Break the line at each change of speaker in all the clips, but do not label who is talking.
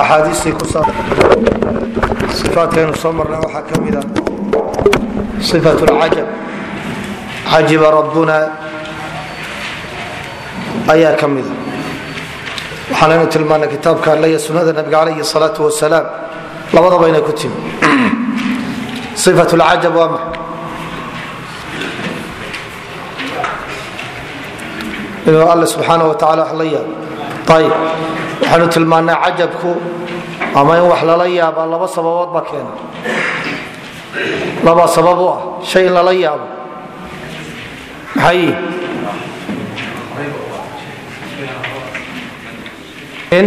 axaadiistii ku ifaadkaynu soo marnay waxaa ka mida ifat lcajab cajiba rabbuna ayaa ka mida waxaanaynu tilmaanay kitaabka alle iyo sunada nabiga calayhi salaau wasalaam labadaba inay ku timi ifat lcajab waa maxa inuu alle subxaana wa tacala wax la yaabo ayib waxaynu tilmaanay cajabku ama in wax lala yaaba laba sababood baa keena. Laba sabab u ah shay in lala yaabo. Maxay? In?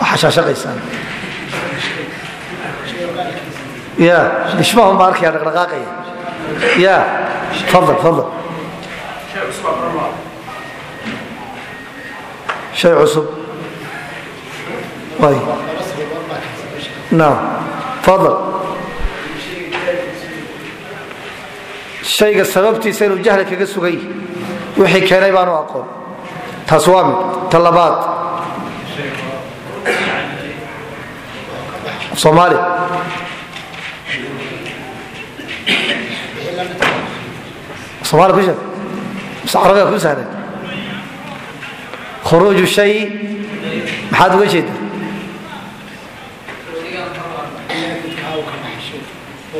Waxashaashaqaysaan ya bishmahun baa arkaya dhaqdhaqaaqaya. Ya fadal fadal shay cusub ay naam fadal shayga sababtiisa inuu jahli kaga sugay wixii keenay baanu aqoon taas waa mid ta labaad soomaali somaali ku sheeg mise carabiga khuruuju shay maxaad uga jeeda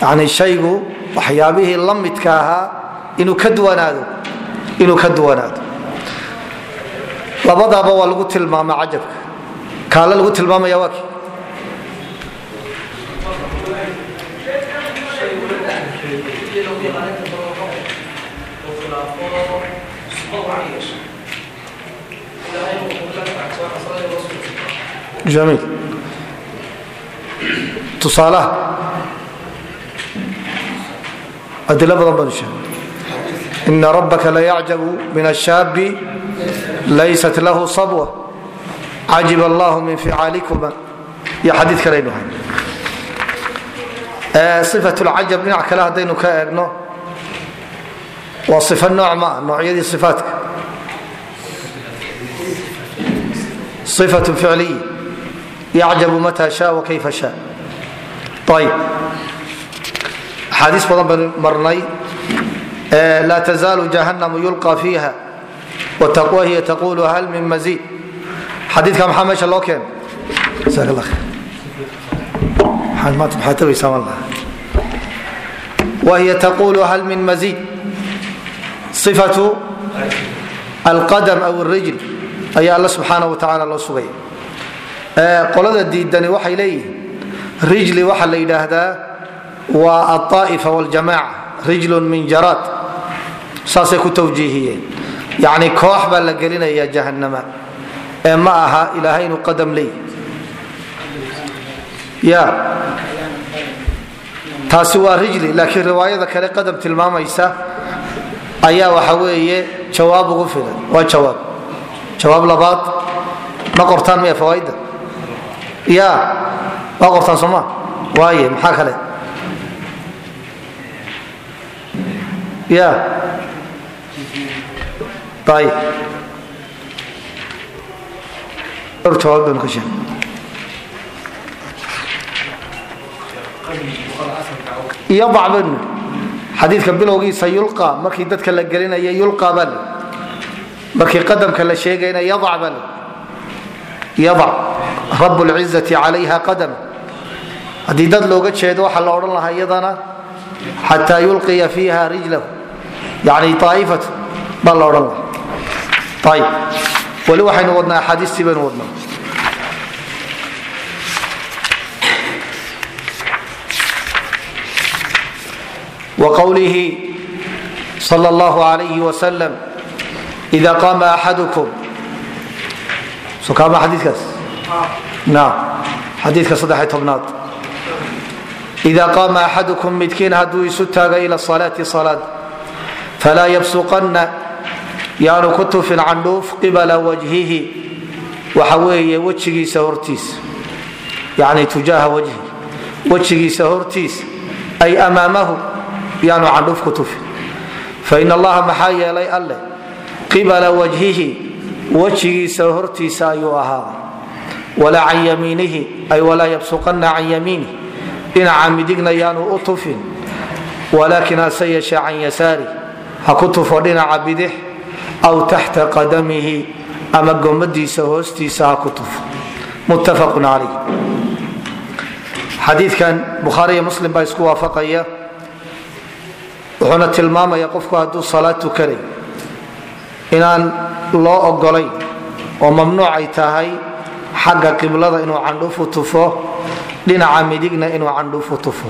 yani shaygu waxyaabihii la midka ahaa inuu ka duwanaado inuu ka duwanaado labadaaba waa lagu tilmaama cajabka kaale lagu tilmaamaya waa kii jamiil tusaalaha adilo badan banu sheegay ina rabbaka layacjabu min ashaabi laysat lahu sabwa. Cajib allahu min ficaalikuma iyo xadiid kalaynu hay ifat lcajab dhinac kale haddaynu ka eegno waa ifo nooc maa noocyadii ifaatka ifat ficliya yacjabu mata sha wakayfa sha axaadiis badan banu marnay laa tazaalu jahannamu yulqa fiiha wtaqwa hiya taqulu hal min maziid xadiidka maxaa meesha loo keen wahiy taqulu hal min maziid ifatu alqadam aw alrijl ayaa alla subxaanah wa tacaala loo sugaya olada diidani waxay leeyihiin. Rijli waxa la yidhaahdaa waa aaa'ifa wljamaca rijlun min jaraad saasay ku tawjiihiyeen. Yani koox baa la gelinaya jahanama ee ma aha ilaahaynu qadam leey ya. Taasi waa rijli laakiin riwaayada kale qadam tilmaamaysa ayaa waxa weeye jawaab ugu filan. Waa jawaab. Jawaab labaad ma qortaan miya fawaaida ya. Waa qortaan sooma waaye maxaa kale? Ya. Ayb dhowr jawaab baynu ka sheegay iyo bacbanu xadiidka bilowgiisa yulqa. Markii dadka la gelinaya yulqa baa le markii qadamka la sheegayna yadac baa le yadac rab lcizati calayha qadama haddii dad looga jeedo waxaa la odhan lahaa iyadana xataa yulqiya fiiha rijlahu. Yani aaifatu baa la odhan lahaa. Ayib weli waxaynu wadnaa axaadiistii baynu wadnaa. Wqwlihi sal اllah alayh wslm ida qama axadukum sokaama xadiikaas ida qaama axadukum midkiin hadduu isu taago ila salaati salaad falaa yabsuqanna yaanu ku tufin candhuuf qibala wajhihi waxa weeye wejigiisa hortiisa yani tujaaha wajhi wejigiisa hortiisa ay amaamahu yaanu candhuuf ku tufin fain allaha maxaa yeelay alleh qibala wajhihi wejigiisa hortiisa ayuu ahaaday walaa can yamiinihi ay walaa yabsuqanna can yamiinih dhinaca midigna u tufin walaakin hase yeeshee can yasaari. Ha ku tufo dhinaca bidix aw taxta qadamihi ama gomadiisa hoostiisa ha ku tufo. Muttafaqun calayh xadiidkan bukhaariiyo muslim baa isku waafaqaya wuxuuna tilmaamaya qofku hadduu salaad tukanay inaan loo ogolayn oo mamnuucay tahay xagga qiblada inuu candhuufu tufo dhinaca midigna inuu candhuufu tufo.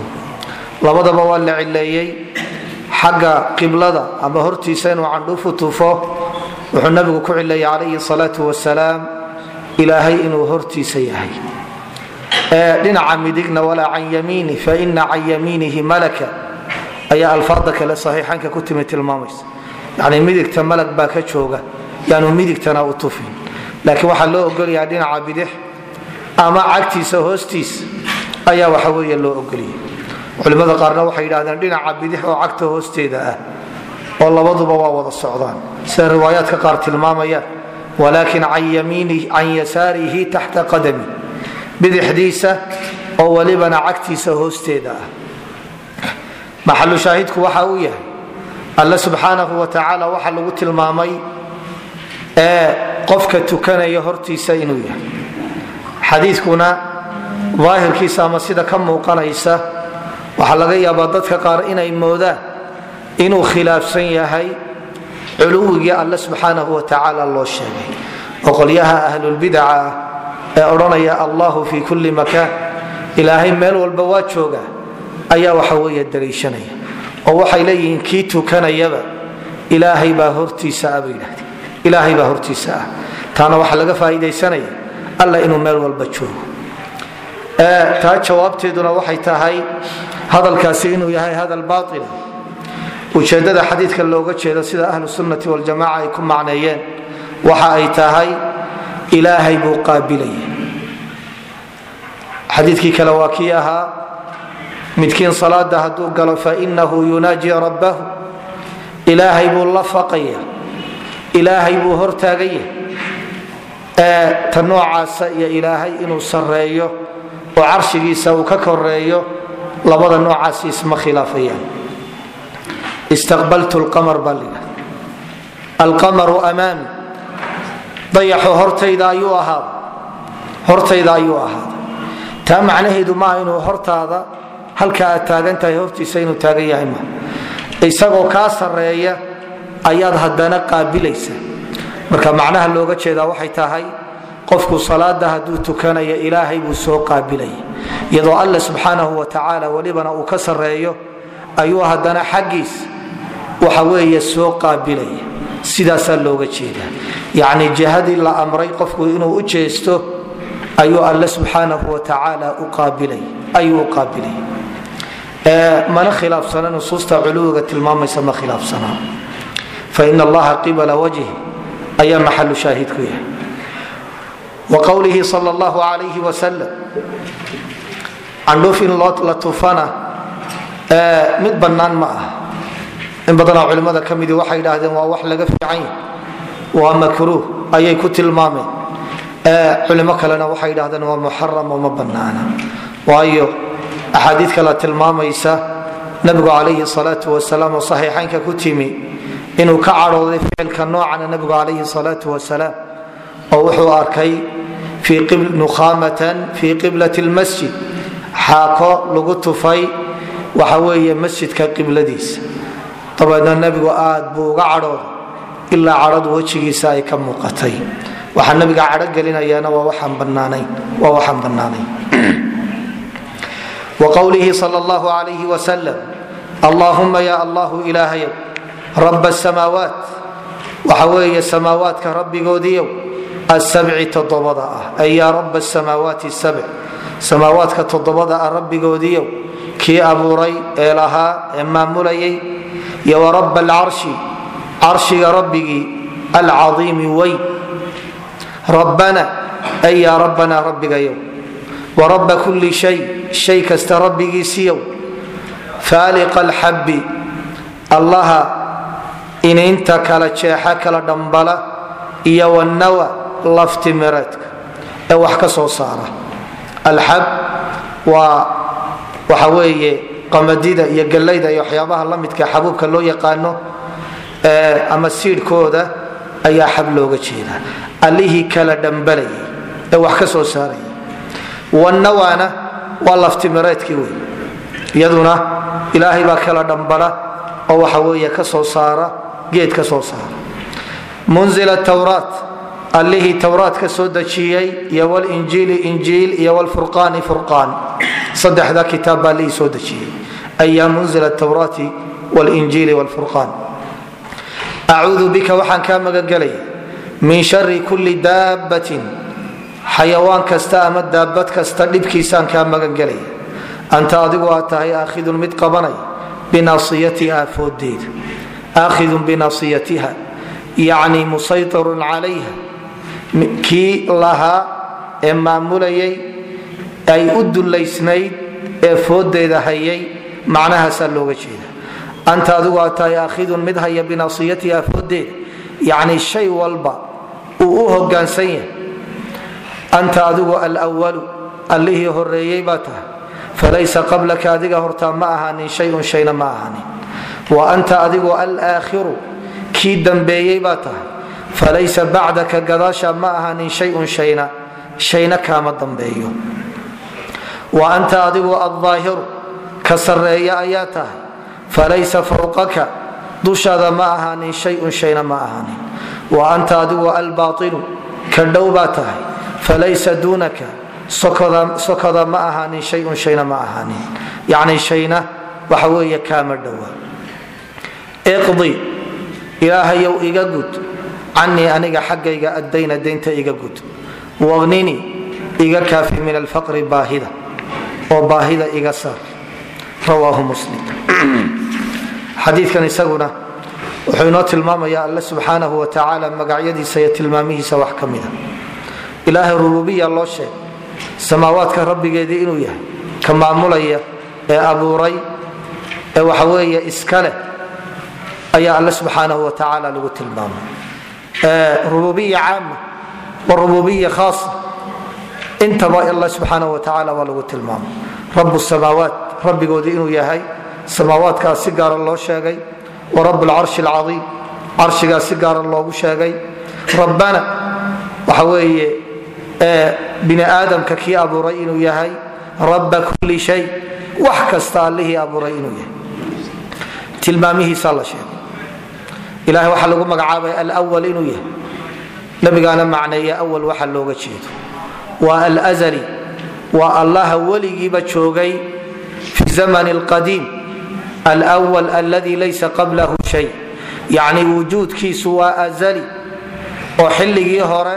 Labadaba waa la cileeyey xagga qiblada ama hortiisa inuu candhuufu tufo wuxuu nabigu ku cileeyey calayhi salaatu wasalaam ilaahay inuu hortiisa yahay. Dhinaca midigna walaa can yamiini faina can yamiinihi malaka. Ayaa alfaada kale saxiixanka ku timi tilmaamaysa. Yani midigta malag baa ka jooga yaanu midigtana u tufin laakiin waxaa loo ogolyaha dhinaca bidix ama cagtiisa hoostiisa ayaa waxa weeye loo ogoliyay culimmada qaarna waxay yidhahdeen dhinaca bidix oo cagta hoosteeda ah oo labaduba waa wada socdaan. Sida riwaayaadka qaar tilmaamayaan walaakin can yasaarihi taxta qadami bidixdiisa oo welibana cagtiisa hoosteeda ah. Maxalu shaahidku waxa uu yahay alle subxaanahu wa tacaala waxa lagu tilmaamay ee qofka tukanaya hortiisa inuu yahay. Xadiikuna daahirkiisa ama sida ka muuqanaysa waxaa laga yaabaa dadka qaar inay moodaan inuu khilaafsan yahay culuwigii alle subxaanahu wa tacaala loo sheegay. Oo qolyaha ahlulbidaca ah ee odhanaya allahu fi kulli makaan ilaahay meel walba waa jooga ayaa waxa weeye daliishanaya oo waxay leeyihiin kii tukanayaba ilaahay baa hortiisa ah bay yidhahdeen ilaahay baa hortiisa ah. Taana waxaa laga faa'iidaysanaya alla inuu meel walba joogo. Taa jawaabteeduna waxay tahay hadalkaasi inuu yahay hadal baaila ujeeddada xadiidka looga jeedo sida ahlu sunnati waljamaca ay ku macneeyeen waxa ay tahay ilaahay buu qaabilaya xadiikii kale waa kii ahaa midkiin salaada hadduu galo fainahu yunaaji rabbahu. Ilaahay buu la ilaahay buu hortaagaya ta noocaasa iyo ilaahay inuu sareeyo oo carshigiisa uu ka koreeyo labada noocaasi isma khilaafayaan. Istaqbaltu lqamar baa layidhahda alqamaru amaami dayaxu hortayda ayuu ahaaday hortayda ayuu ahaaday taa macnaheedu maaha inuu hortaada halka aad taagan tahay hortiisa inuu taagan yahay ma. Isagoo kaa sareeya ayaad haddana qaabilaysa marka macnaha looga jeedaa waxay tahay qofku salaada hadduu tukanaya ilaahay buu soo qaabilaya. Iyadoo alle subxaanahu wa tacaala welibana uu ka sareeyo ayuu haddana xaggiis waxa weeye soo qaabilaya. Sidaasaa looga jeedaa. Yacni jihadii la amray qofku inuu u jeesto ayuu alle subxaanahu wa tacaala ayuu u qaabilay mana khilaafsana nusuusta culuwiga tilmaamaysa ma khilaafsana fain allaha qibala wajhi ayaa maxalu shaahid ku yahay. Wa qowlihi sal llahu alayhi wasalam candhuuf in la tufana. Mid bannaan ma ah in badanoo culimmada ka midii waxay idhaahdeen waa wax laga fiican yahy waa makruuh ayay ku tilmaameen. Culimo kalena waxay idhahdeen waa muxaram oo ma bannaana. Waayo axaadiid kale tilmaamaysa nabigu calayhi salaatu wasalaam oo saxiixaynka ku timi inuu ka cadhooday ficilka noocana nabigu calayhi salaatu wasalaam oo wuxuu arkay nukhamatan fii qiblati lmasjid xaako lagu tufay waxa weeye masjidka qibladiisa. Dabeedna nabigu aad buu uga cadhooday ilaa cadhadu wejigiisa ay ka muuqatay. Waxaa nabiga cadho gelinayaana waa waxaan bannaanayn wqwlihi sal llahu alayh wasalam allahuma ya allahu ilaahayow raba samaawaat waxa weeye samaawaadka rabbigoodiiow asabci todobada ah. ay yaa raba samaawaati sabc samaawaadka todobada ah rabbigoodiiow kii abuuray ee lahaa ee maamulayay iyo waraba alcarshi carshiga rabbigii alcaiimi weyn. Rabbana ay yaa rabbigayow. waraba kulli shay shay kasta rabbigiisiiyow faaliqa alxabbi allaha iniinta kala jeexa kala dhambala iyo wnawa laftimireedka ee wax ka soo saara. Alxab waa waxa weeye qamadida iyo gallayda iyo waxyaabaha la midka xabuubka loo yaqaano ama siidhkooda ayaa xab looga jeedaa. Allihii kala dhambalayay ee wax ka soo saarayay wanawana waa laftimireedkii wey iyaduna ilaahay baa kala dhambala oo waxa weeye ka soo saara geed ka soo saara. Munzil tawraat allihii towraat soo dejiyey iyo wlinjiili injiil iyo wlfurqaani furqaan saddexda kitaab baa allihii soo dejiyey. Ayaa munzil tawraati wlinjiili wlfurqaan acuudu bika waxaan kaa magangelaya min shari kulli daabbatin xayawaan kasta ama daabad kasta dhibkiisaan kaa magangelaya anta adigu aad tahay aakhidun mid qabanaya binasiyatiha foodeeda aakhidun binasiyatiha yacni musaytirun calayha kii lahaa ee maamulayay ay u dullaysnayd ee foodeeda hayay macnahaasaa looga jeeda anta adigu aad tahay aakhidun mid haya binasiyatiha foodeeda yacni shay walba uu u hogaansan yahay anta adigu alwalu allihii horeeyey baa tahay falaysa qablaka adiga hortaa ma ahaanin shayun shayna ma ahaanin wa anta adigu alaakhiru kii dambeeyey baa tahay. Falaysa bacdaka gadaasha ma ahaanin shayun shayna. Shayna kaama dambeeyo. Wa anta adigu aldaahiru ka sarreeya ayaa tahay. Falaysa fawqaka. Dushaada ma ahaanin shayun shayna ma ahaanin wa anta adigu albaailu ka dhow baa tahay. Falaysa duunaka. Sokoda ma ahaanin shayun shayna ma ahaanin yacni shayna waxa weeye kaama dhowa iqdi ilaahayow iga gud. Canii aniga xaggayga addayna daynta iga gud. Waqnini iga kaafi min alfaqri baahida oo baahida iga saar. Rawaahu muslim. Xadiikan isaguna wuxuu inoo tilmaamaya alle subxaanahu wa tacaala magacyadiisa iyo tilmaamihiisa wax ka mida. Ilaahay rububiya loo sheegay samaawaadka rabbigeedii inuu yahay ka maamulaya ee abuuray ee waxaweeye iska leh ayaa alle subxaanahu wa tacaala lagu tilmaamay. Khaasa intaba alla subxaanahu wa tacaala waa lagu tilmaamay. Rabu samaawaat rabbigoodii inuu yahay samaawaadkaas si gaara loo sheegay wa rab lcarshi alcaiim carshigaas si gaara loogu sheegay. Rabbana waxa weeye bini aadamka kii abuuray inuu yahay rabba kulli shay wax kasta allihii abuuray inuu yahay. Tilmaamihiisaa la sheegay ilahay waxaa lagu magacaabay alwal inuu yahay. Nabigaana macneeya awal waxa looga jeedo. Waa alazali waa allaha weligiiba joogay fi zaman lqadiim alwal aladi laysa qablahu shay. Yacni wujuudkiisu waa azali oo xilligii hore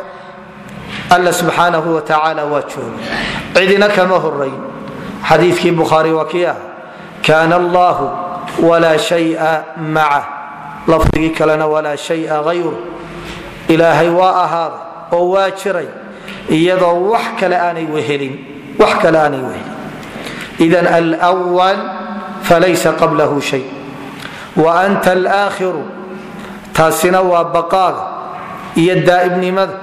alla subxaanahu wa tacaala waa joogay. Cidina kama horayn xadiikii bukhaari waa kii ah. Kaana allahu walaa shaya macah lafdigii kalena walaa shaya hayru ilaahay waa ahaaday oo waa jiray iyadoo wax kale aanay wehelin idan alwal falaysa qablahu shay. Wa anta alaakhiru taasina waa baqaaga iyo daa'ibnimada.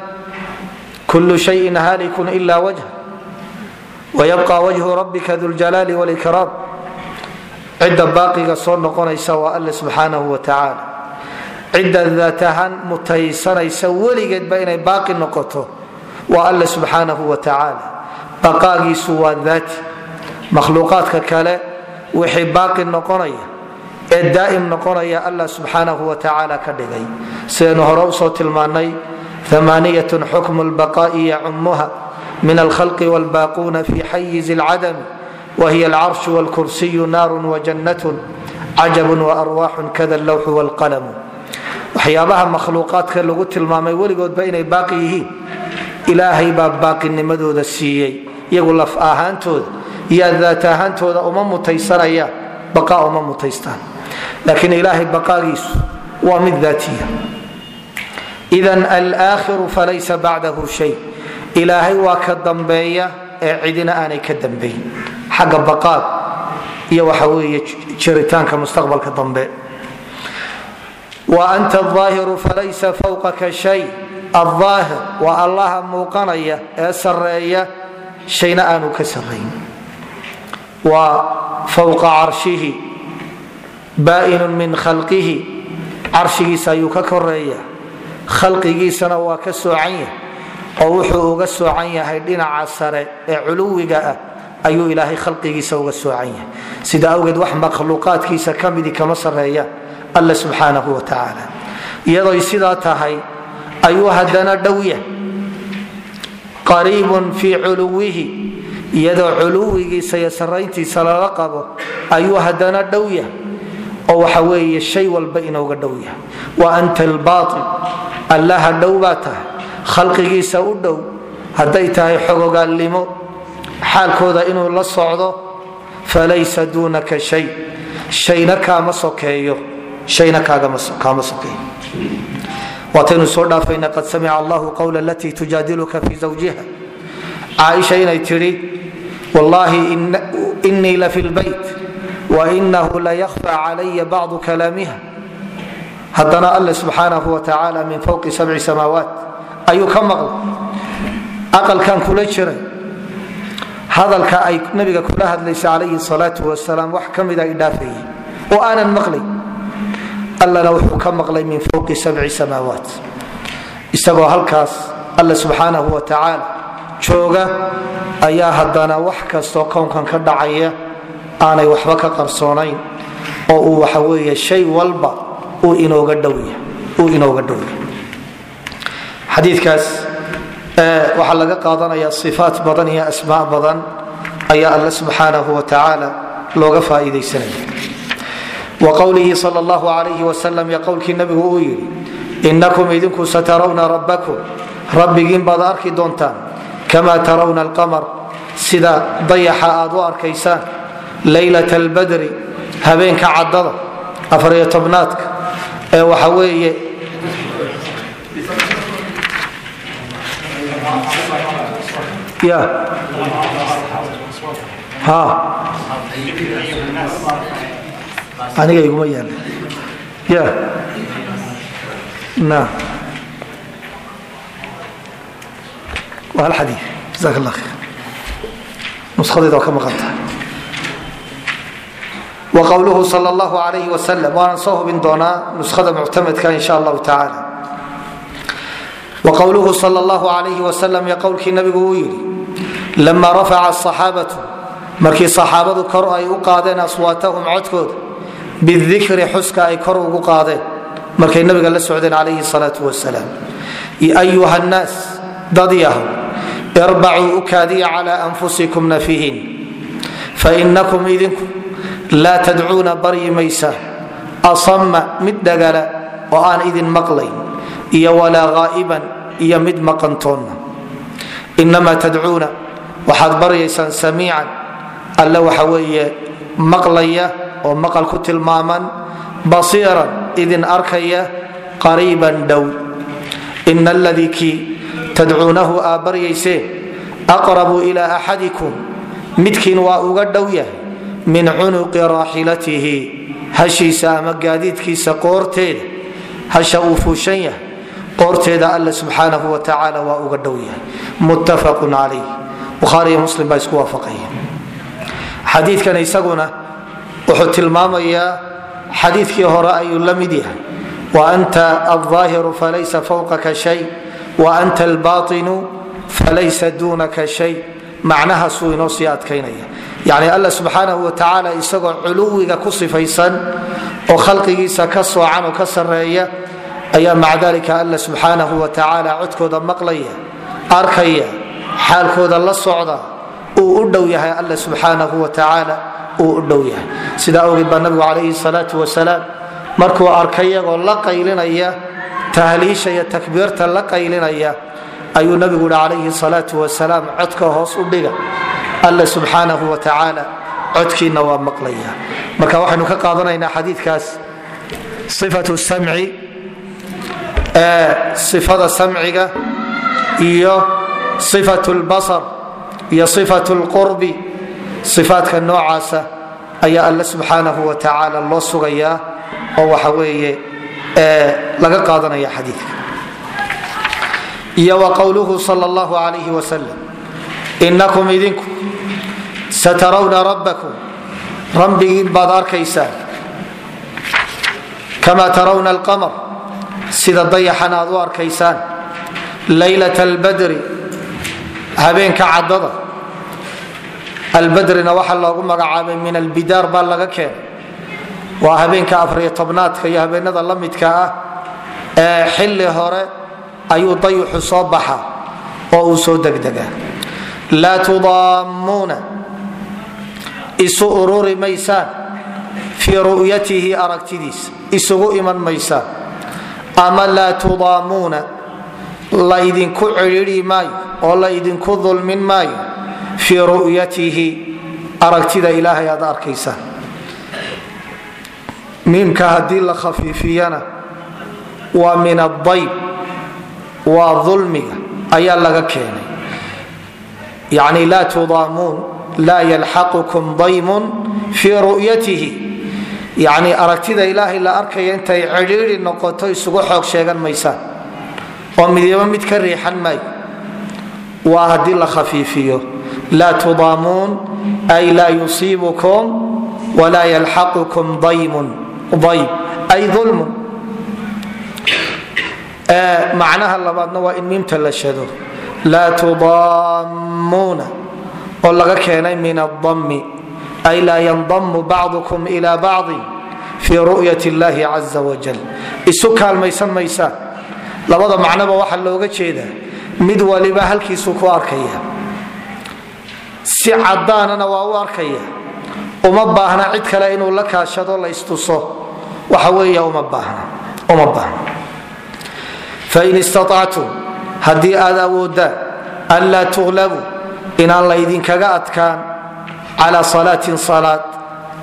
Kulu shayin halikun ila wajh. Wayabqa wajhu rabbika duljalaali wlkraam cidda baaqiga soo noqonaysa waa alle subxaanahu wa tacaala cidda daatahaan mutaysanaysa weligeedba inay baaqi noqoto waa alla subxaanahu wa tacaala. Baqaagiisu waa daati makhluuqaadka kale wixii baaqi noqonaya ee daa'im noqonaya alla subxaanahu wa tacaala ka dhigay. Sidaynu hore u soo tilmaannay amaaniyatun xukmu lbaqaa'i yacummuha min alkhalqi walbaaquuna fii xayizi alcadami wa alcarshu waalkursiyu naarun wajanatun cajabun waarwaaxun kada allawxu waalqalamu waxyaabaha makhluuqaadka lagu tilmaamay weligoodba inay baaqi yihiin. Ilaahay baa baaqinimadooda siiyey. Iyagu laf ahaantooda iyo daat ahaantooda uma mutaysanayaan. Baqa uma mutaystaan. Laakiin ilaahay baqaagiisu waa mid daatiya. Idan alaakhiru falaysa bacdahu shay. Ilaahay waa ka dambeeya ee cidina aanay ka dambayn xagga baqaad iyo waxa weeye jiritaanka mustaqbalka dambe anta aahiru falaysa fawqaka shay aldaahir waa allaha muuqanaya ee sareeya shayna aanu ka sarayn waa fowqa carshihi baainun min khalqihi. Carshigiisa ayuu ka koreeya khalqigiisana waa ka soocan yahay. Oo wuxuu uga soocan yahay dhinaca sare ee culuwiga ah. Ayuu alla subxaanahu wa tacaala. Iyadoy sidaa tahay ayuu haddana dhow yahay. Qariibun fii culuwihi iyadoo culuwigiisa iyo sarayntiisa lala qabo ayuu haddana dhow yahay. Oo waxa weeye shay walba inooga dhow yahay. Wa anta albaail allaha dhow baa tahay. Khalqigiisa u dhow hadday tahay xogogaalnimo xaalkooda inuu la socdo falaysa duunaka shay. Shayna kaama sokeeyo shayna kaama sokeeyo waataynu soo dhaafayna qad samica allahu qawla alatii tujaadiluka fi zawjiha caaisha inay tidhi wallaahi inii la fi lbayt wainahu layahfa calaya bacdu kalaamiha haddana alle subxaanahu wa tacaala min fowqi sabci samaawaat ayuu ka maqlay aqalkan kula jiray hadalka ay nabiga kula hadlaysa calayhi salaau wasalaam wax ka mida idhaafayay oo aanan maqlay allana wuxuu ka maqlay min fowqi sabci samaawaat. Isagoo halkaas alle subxaanahu wa tacaala jooga ayaa haddana wax kastoo kownkan ka dhacaya aanay waxba ka qarsoonayn oo uu waxa weeye shay walba uu inooga dhowya xadiikaas waxaa laga qaadanaya ifaat badan iyo asmaa badan ayaa alle subxaanahu wa tacaala looga faaiidaysanaya wa qowlihi sal llahu alayh wasalam iyo qowlkii nabigu uu yidhi inakum idinku satarawna rabbakum rabbigiin baad arki doontaan kama tarawna alqamar sida dayaxa aad u arkaysaan laylat albadri habeenka caddada afariyo tobnaadka ee waxa weeye aniga iguma yaalla ya. Na. Waa hal xadii. Jasak allah khayr. Nuskhadeeda waa ka maqanta. Wqwluhu sal llahu alayh wasalam waanan soo hubin doonaa nuskhada muctamadka insha allahu tacaala wqowluhu sal llahu alayh wasalam iyo qowlkii nabigu uu yidhi lama rafaca asaxaabatu markii saxaabadu kor ay u qaadeen aswaatahum codkooda bidikri xuska ay kor ugu qaadeen markay nabiga la socdeen calayhi salaau wasalaam ayuha nnaas dad irbacuu u kaadiya cala anfusikum nafihin fainakum idinku laa tadcuuna baryi maysa asama mid dhagala oo aan idin maqlayn iyo walaa haa'iban iyo mid maqantoonna inamaa tadcuuna waxaad baryaysaan samiican alle waxa weeye maqlaya oo maqal ku tilmaaman basiiran idin arkaya qariiban dhow. Ina aladii kii tadcuunahu aa baryayseen aqrabu ilaa axadikum midkiin waa uga dhow yahay min cunuqi raaxilatihi hashiisa ama gaadiidkiisa qoorteeda hasha uu fuushan yahay qoorteeda alle subxaanahu wa tacaala waa uga dhow yahay. Muttafaqun calayh. Bukhaariyo muslim baa isku waafaqaya. Xadiidkan isaguna wuxuu tilmaamayaa xadiidkii hore ayuu la mid yahay. Wa anta alظaahiru falaysa fawqaka shay wa anta albaطinu falaysa duunaka shay. Macnahaasuu inoo sii adkaynaya. Yani alla subxaanahu wa tacaala isagoo culuwiga ku sifaysan oo khalqigiisa ka soocan oo ka sareeya ayaa maca dalika alla subxaanahu wa tacaala codkooda maqlaya arkaya xaalkooda la socda uu u dhow yahay alla subxaanahu wa tacaala uu u dhow yahay. Sidaa awgeed baa nabigu calayhi salaatu wasalaam markuu arkay la qaylinaya tahliisha iyo takbiirta la qaylinaya ayuu nabigu hi calayhi salaatu wasalaam codka hoos u dhiga. Alla subxaanahu wa tacaala codkiina waa maqlaya marka waxaynu ka qaadanaynaa xadiikaas ifatu samci ifada samciga iyo ifat lbasar iyo ifat lqurbi ifaadka noocaasa ayaa alle subxaanahu wa tacaala loo sugayaa oo waxa weeye laga qaadanaya xadiika iyo wa qowluhu sal llahu alayh wasalam inakum idinku satarawna rabbakum. Rabbigiin baad arkaysaan kama tarawna alqamar. Sida dayaxan aad u arkaysaan laylat albadri habeenka caddada albadrina waxaa loogu magacaabay min albidaar baa laga keenay. Waa habeenka afariyo tobnaadka iyo habeenada la midka ah ee xilli hore ayuu dayuxu soo baxa oo uu soo degdegaa. Laa tudaammuuna isu ururi maysaan fii ru'yatihi aragtidiisa isugu iman maysaan. Ama laa tudaamuuna laydinku cidhiidhi maayo oo laydinku dulmin maayo fii ru'yatihi aragtida ilaahay aad arkaysaan miimka haddii la khafiifiyana waa min adayb waa dulmiga ayaa laga keenay. Yani laa tudaamuun laa yalxaqukum daymun fii ru'yatihi. Yani aragtida ilaahay la arkaya intay cidhiidhi noqoto isugu xoog sheegan maysaan oo midiba mid ka riixan maayo waa haddii la khafiifiyo laa tudaamuun ay laa yusiibukum walaa yalxaqukum dayb ay ulmun macnaha labaadna waa in miimta la shado. laa tudaamuuna oo laga keenay min adami ay laa yandamu bacdukum ila bacdi fii ru'yat illahi caza wajal isu kaalmaysan maysaan labada macnoba waxaa looga jeedaa. mid waliba halkiisuu ku arkaya si cadaanana waa u arkaya. Uma baahna cid kale inuu la kaashado la istuso. Waxa weey uma baahna fain istaactum haddii aad awoodaan an laa tuqlabuu inaan laydinkaga adkaan cala salaatin salaad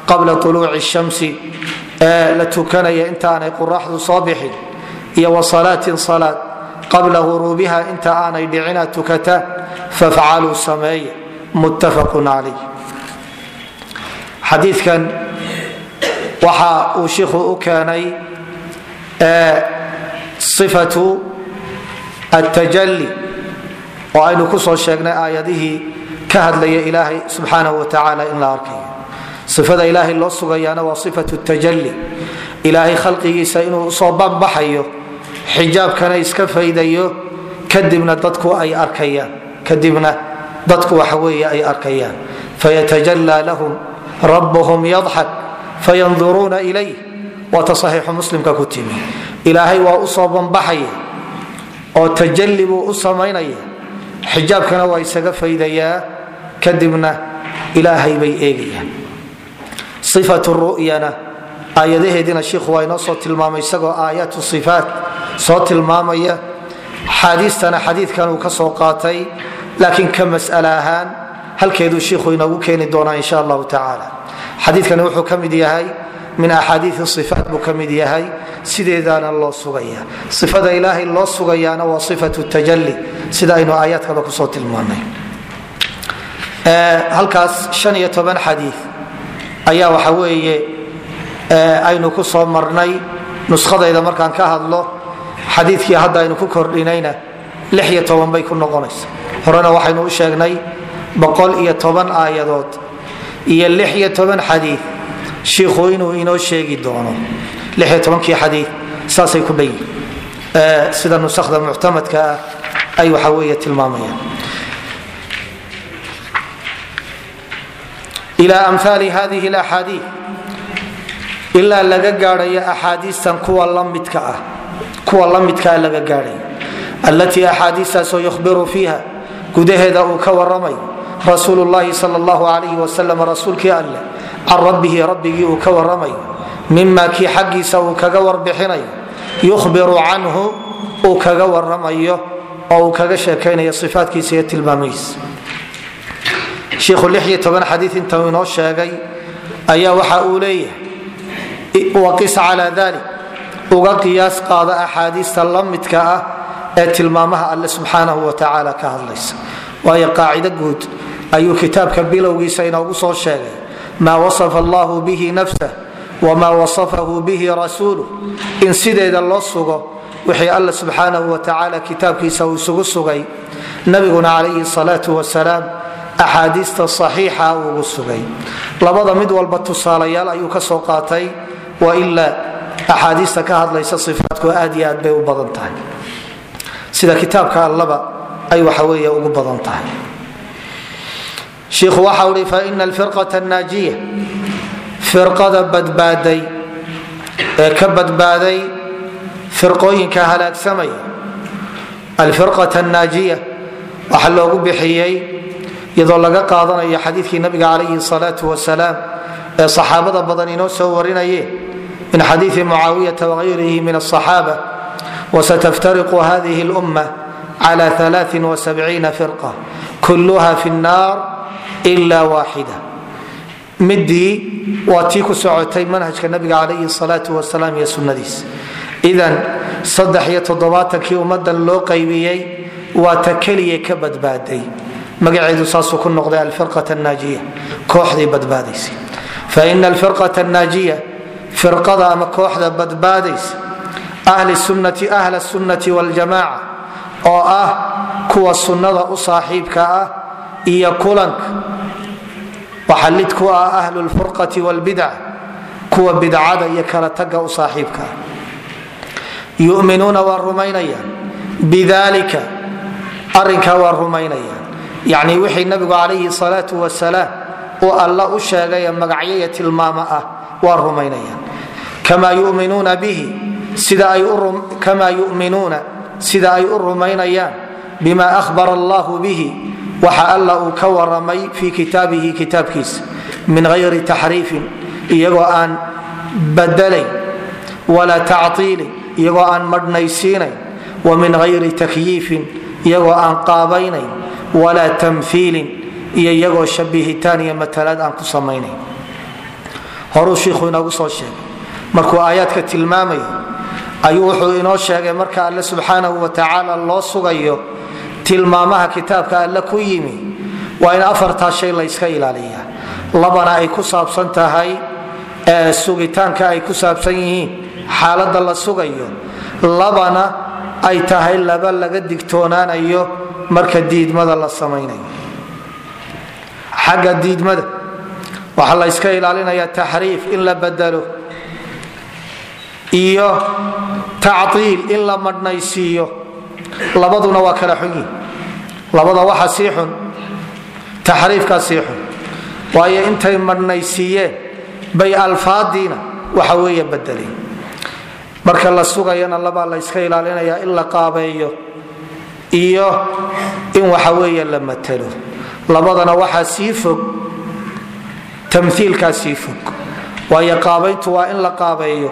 qabla uluuci shamsi ee la tukanaya intaanay quraxdu soo bixin iyo wa salaatin salaad qabla huruubiha inta aanay dhicina tukataan fafcaluu sameeya xadiikan waxa uu shiikhu u keenay ifatu atajali oo aynu ku soo sheegnay aayadihii ka hadlaya ilaahay subxaanahu wa tacaala in la arkayo ifada ilaahay loo sugayaana waa ifatu tajali ilaahay khalqigiisa inuu u soo banbaxayo xijaabkana iska faydayo kadibna dadku ay arkayaan kadibna dadku waxa weeye ay arkayaan. Fayatajallaa lahum rabbuhum yadxak fayanduruuna ilayh. Waata saxiixu muslimka ku timi. Ilaahay waa u soo banbaxaya oo tajalli buu u samaynaya xijaabkana waa isaga faydayaa. Kadibna ilaahay bay eegayaan. Ifatu ru'yana aayadaheediina shiikhu waa inoo soo tilmaamay isagoo aayaatu ifaat soo tilmaamaya. Xaadiistana xadiidkan uu ka soo qaatay laakiin ka mas'ale ahaan halkeeduu shiikhu inoogu keeni doonaa insha allahu tacaala xadiikani wuxuu ka mid yahay min axaadii ifaat buu ka mid yahay sideedaana loo sugaya. Ifada ilaahay loo sugayaana waa ifatu tajalli sida aynu aayaadkaba ku soo tilmaanay halkaas han iyo toban xadii ayaa waxa weeye aynu ku soo marnay nuskadayda markaan ka hadlo xadiikii hadda aynu ku kordhinayna bay ku noqonaysa. Horena waxaynu u sheegnay aayadood iyo xadii shiikhu inuu inoo sheegi doono xadii saasay ku dhanyihin sida nusakda muctamadka ah ay waxa weeye tilmaamayaan. Ila amhaali hadihi laxaadii ilaa laga gaadhayo axaadiistan kuwa ah la midkaa laga gaadhayo allatii axaadiistaasoo yuhbiru fiiha gudaheeda uu ka waramayo rasuulu llahi sal allahu alayh wasalam rasuulkii alleh can rabbihi rabbigii uu ka waramayo mima kii xaggiisa uu kaga warbixinayo yuhbiru canhu uu kaga waramayo oo uu kaga sheekaynayo ifaatkiisa iyo tilmaamihiisa xadii inta inoo sheegay ayaa waxa uu leeyahay waqis calaa ah ee tilmaamaha alle subxaanahu wa tacaala ka hadlaysa. Waayo qaacido guud ayuu kitaabka bilowgiisa inoogu soo sheegay. Maa wasafa allahu bihi nafsah wamaa wasafahu bihi rasuuluh in sideeda loo sugo wixii alla subxaanahu watacaala kitaabkiisa uu isugu sugay nabiguna calayhi salaatu wasalaam axaadiista saxiixa uu ugu sugay. Labada mid walba tusaalayaal ayuu ka soo qaatay wailaa axaadiista ka hadlaysa ifaatku aad iyo aad bay u badan tahay sida kitaabka allaba ay waxaweeye ugu badan tahay. Shiikhu waxa uhi faina alfirqata naajiya firqada badbaaday ee ka badbaaday firqooyinka halaagsamaya alfirqata annaajiya waxaa loogu bixiyey iyadoo laga qaadanayo xadiidkii nabiga calayhi salaatu wasalaam ee saxaabada badan inoo soo warinayeen min xadiidi mucaawiyata wagayrihi min asaxaaba wasataftariqu hadihi lumma cala alaain wasabciina firqa kulluha fi nnaar ila waaxida midii waa tii ku socotay manhajka nabiga calayhi salaatu wasalaam iyo sunnadiis idan saddex iyo toddobaatankii ummadan loo qaybiyey waa ta keliya ka badbaaday magaceedu saasuu ku noqday alfirqat naajiya kooxdii badbaadaysay faina alfirqata naajiya firqada ama kooxda badbaadaysa ahla sunnati waljamaca oo ah kuwa sunnada u saaxiibka ah iyo kulanka. Waxaa lid ku ah ahlu lfurqati kuwa bidcada iyo kala taga u saaxiibka. Yuminuuna waa rumaynayaan. Bidalika arinkaa waa rumaynayaan. Yacni wixii nabigu calayhi salaatu wasalaam uu alla u sheegay magacyaya tilmaamo ah waa rumaynayaan. Kama yuminuuna bihi kama yuminuuna sida ay u rumaynayaan bima ahbara allahu bihi waxa alla uu ka waramay fii kitaabihi kitaabkiisa min hayri taxriifin iyagoo aan badalayn walaa tactiilin iyagoo aan madhnaysiinayn wa min hayri takyiifin iyagoo aan qaabaynayn walaa tamhiilin iyo iyagoo shabihitaan iyo aan ku samaynayn horuu shiikhu inoogu soo sheegay. Markuu aayaadka tilmaamaya ayuu wuxuu inoo sheegay marka alle subxaanahu watacaala loo sugayo tilmaamaha kitaabka alle ku yimi waa in afartaa shay layska ilaaliyaa labana ay ku saabsan tahay sugitaanka ay ku saabsan yihiin xaalada la sugayo. Labana ay tahay laba laga digtoonaanayo marka diidmada la samaynayo. Xagga diidmada waxaa la yska ilaalinaya taxriif in la badalo iyo tactiil in la madhnaysiiyo. Labaduna waa kala xunyihin labada waxa sii xun taxriifkaa sii xun. Waayo intay madhnaysiiyeen bay alfaadiina waxa weeye badeleen marka la sugayana labaa la yska ilaalinaya in la qaabeeyo iyo in waxa weeye la matalo. Labadana waxaa sii fog tamiilkaa sii fog. Waayo qaabayntu waa in la qaabeeyo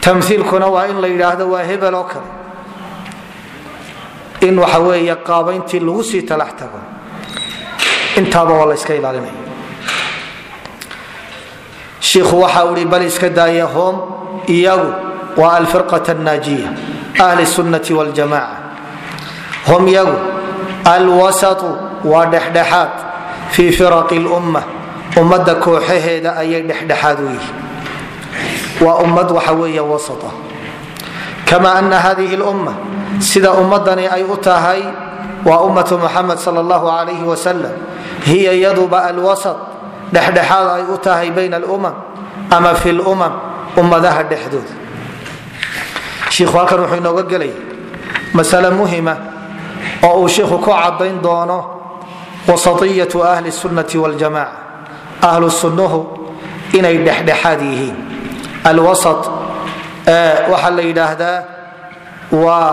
tamiilkuna waa in la yidhaahdo waa hebel oo kale. In waxa weeye qaabayntii lagu sii talax tago. Intaaba waa la yska ilaalinaya. Shiikhu waxa ui bal iska daaya hom iyagu waa alfirqat annaajiya ahli sunnati waljamaca hum yagu alwasatu waa dhexdhexaad. Fii firaqi lumma ummadda kooxaheeda ayay dhexdhexaad u yihi waa ummad waxa weeye wasata. Kama ana hadihi lumma sida ummadani ay u tahay waa ummatu muxamed sal allahu alayh wasalam hiya yaduba alwasat dhexdhexaad ay u tahay bayna alumam ama fi lumam ummadaha dhexdooda. Shiikhu halkan wuxuu inooga gelaya masale muhima oo uu shiikhu ku cadayn doono wasatiyatu ahli sunnati waljamaca ahlu inay dhexdhexaad yihiin alwasat waxaa la yidhaahdaa waa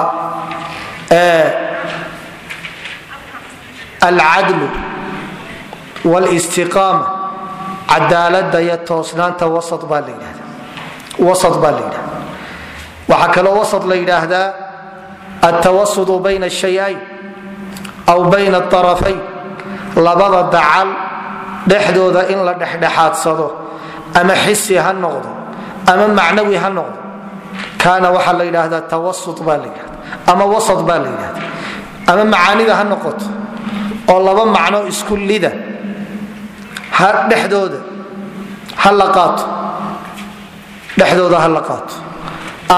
alcadlu wlstiqaama cadaalada iyo toosnaanta wasat baa la yidhahda waxaa kaloo wasat la yidhaahdaa altawasudu bayna ashayayn aw bayna arafayn labada dacal dhexdooda in la dhexdhexaadsado ama xisi ha noqdo ama macnawi ha noqdo. Kaana waxaa la yidhaahdaa tawasut baa ama wasat baa ama macaanida ha noqoto oo laba macno isku lida dhexdooda ha dhexdooda ha la qaato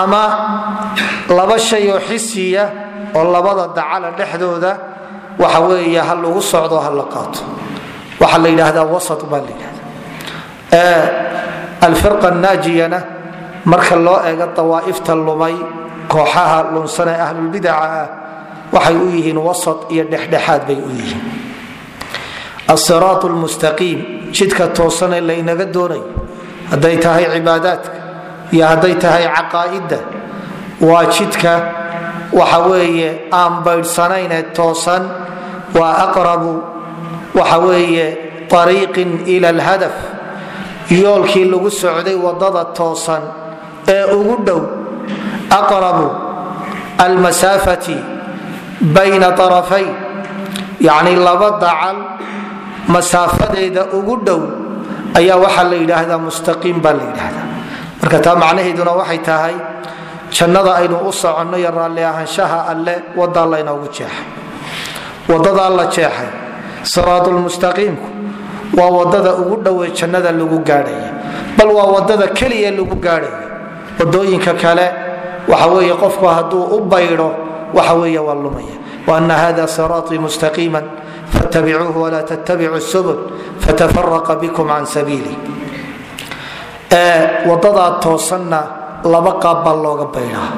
ama laba shay oo xisiya oo labada dacala dhexdooda waxa weey ha lagu socdo ha la la yidhaahdaa wasat baa la alfirqa naajiyana marka loo eego dawaa'ifta lumay kooxaha lunsan ee ahlulbidaca ah waxay u yihiin wasat iyo dhexdhexaad bay u yihiin asiraat lmustaqiim jidka toosanee laynaga doonayo hadday tahay cibaadaadka iyo hadday tahay caqaa'idda waa jidka waxa weeye aan baydhsanaynee toosan waa aqrabu waxa weeye ariiqin ila alhadaf yoolkii lagu socday waddada toosan ee ugu dhow aqrabu almasaafati bayna arafayn yacni laba dacal masaafadeeda ugu dhow ayaa waxaa la yidhaahdaa mustaqiim baa la yidhaahdaa. Marka taa macnaheeduna waxay tahay jannada aynu u soconno iyo raalli ahaanshaha alle wadaa laynoogu jeexay. Wadadaa la jeexay. Siraatulmustaqiimku waa waddada ugu dhowee jannada lagu gaadhaya bal waa waddada keliya lagu gaadhaya waddooyinka kale waxa weeye qofku hadduu u baydho waxa weeye waa lumaya. Waana hada siraatii mustaqiima fattabicuuhu walaa tattabicu subul fatafaraqa bikum can sabiili. Wadadaa toosanna laba qaab baa looga baydhaa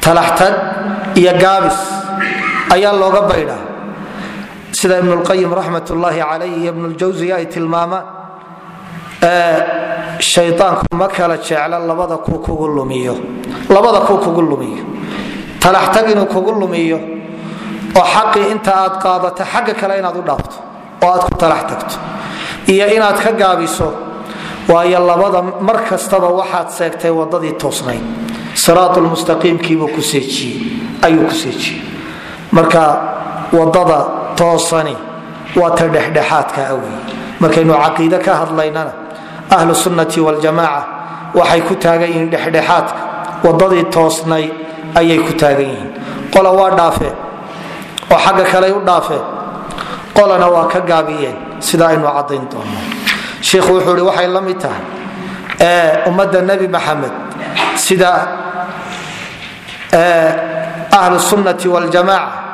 talaxtag iyo gaabis ayaa looga baydhaa sida ibn lqayim raxmat ullaahi calayh iyo ibnuljawsiya ay tilmaamaan shayaanku ma kala jecla labada ku kugu lumiyo. Talaxtag inuu kugu lumiyo oo xaqii inta aad qaadato xagga kale inaad u dhaafto oo aad ku talax tagto. Iyo inaad ka gaabiso waayo labada mar kastaba waxaad seegtay wadadii toosnayd. Siraatlmustaqiimkiibuu ku seejiyey ayuu ku seejiyey. Marka waddada toosani. Waa ta dhexdhexaadka awey markaynu caqiide ka hadlaynana ahlu sunnati waljamaaca waxay ku taagan yihiin dhexdhexaadka wadadii toosnayd ayay ku taagan yihiin. Qola waa dhaafeen oo xagga kale u dhaafeen qolana waa ka gaabiyeen. Sida aynu cadayn doono shiikhu wuxuu i waxay la mid tahay ummadda nebi maxamed sida ahlu sunnati waljamaaca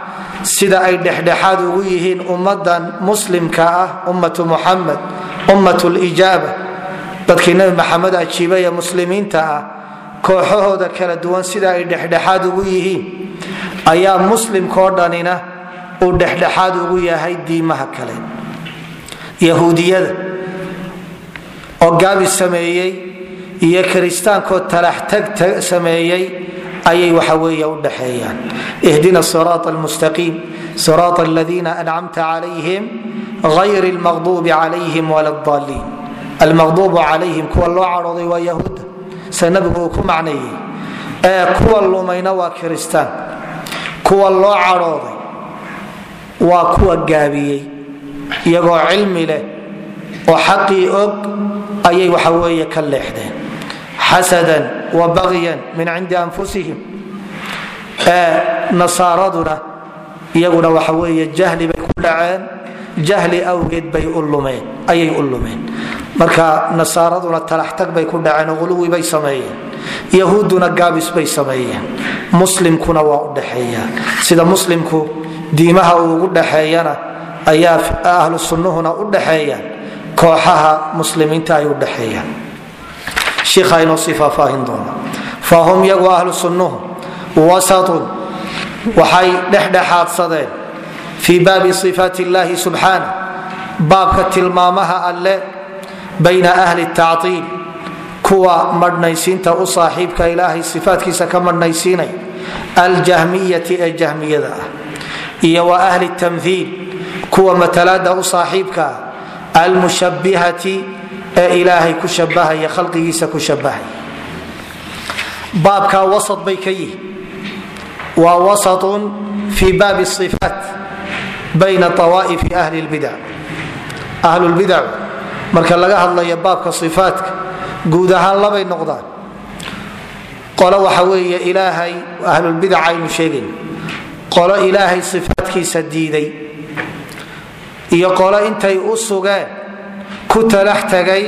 sida ay dhexdhexaad ugu yihiin ummadan muslimka ah ummatu muxamed ummat lijaaba dadkii nebi maxamed ajiibay ee muslimiinta ah kooxahooda kala duwan sida ay dhexdhexaad ugu yihiin ayaa muslimkao dhanina uu dhexdhexaad ugu yahay diimaha kale. Yahuudiyada oo gaabi sameeyey iyo kiristaankoo talaxtag sameeyey ayay waxa wey u dhaxeeyaan. Ihdina raa mustaqiim iraa ladiina ancamta calayhim ayr lmaqduubi calayhim wala daliin almaqduubu calayhim kuwa loo cadhooday waa yahuudda se nabigu uu ku macneeyey ee kuwa lumayna waa kiristaan. Kuwa loo cadhooday waa kuwa gaabiyey. Iyagoo cilmi leh oo xaqii og ayay waxa weeye ka leexdeen. Xasadan wa bagyan min cindi anfusihim nasaaraduna iyaguna waxa weeye jahli bay ku dhaceen jahli awgeed bay ayay u lumeen marka nasaaraduna talaxtag bay ku dhaceen oo quluwi bay sameeyeen yahuudduna gaabis bay sameeyeen muslimkuna waa u dhexeeyaan sida muslimku diimaha uu ugu dhexeeyana ayaa ahlu sunnuhuna u dhexeeyaan kooxaha muslimiinta ay shiikha inoo sii faahfaahin doona fahum yagu ahlu sunnuhu wasatun waxay dhexdhexaadsadeen fii baabi sifaat illahi subxaana baabka tilmaamaha alle bayna ahli tactiil kuwa madhnaysiinta u saaxiibka ilaahay sifaatkiisa ka madhnaysiinay aljahmiyati ee jahmiyada ah iyo wa ahli tamhiil kuwa matalaada u saaxiibka ah ee ilaahay ku shabahaya khalqigiisa ku shabahaya. Baabkaa wasat bay ka yihiin waa wasatun fi baabi ifaat bayna awaa'ifi ahli lbidac ahlulbidac marka laga hadlayo baabka ifaatka guud ahaan labay noqdaan. Qolo waxa weeye ilaahay ahlulbidac aynu sheegayn qolo ilaahay ifaatkiisa diiday. Iyo qolo intay u sugeen ku talax tagay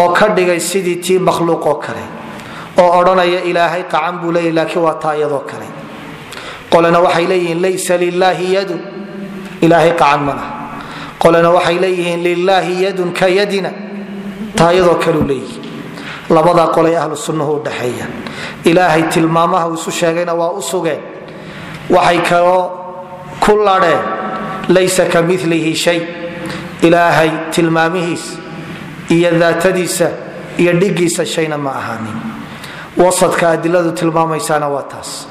oo ka dhigay sidii tii makhluuq oo kale oo odhanaya ilaahay qacan buu leeya laakiin waa taa kale. Qolena waxay leeyihiin laysa lilaahi yadun. Ilaahay qacan ma laha. Qolena waxay leeyihiin lilaahi yadun ka yadina. Taa iyadoo leeyihi labadaa qolay ahlu sunnuhu u dhaxeeya ilaahay tilmaamaha isu sheegayna waa u sugeen. Waxay kaloo ku ladheen laysa ka milihi shay ilaahay tilmaamihiis iyo daatadiisa iyo dhigiisa shayna ma ahaanin. Wasadka adiladu tilmaamaysaana waa taas.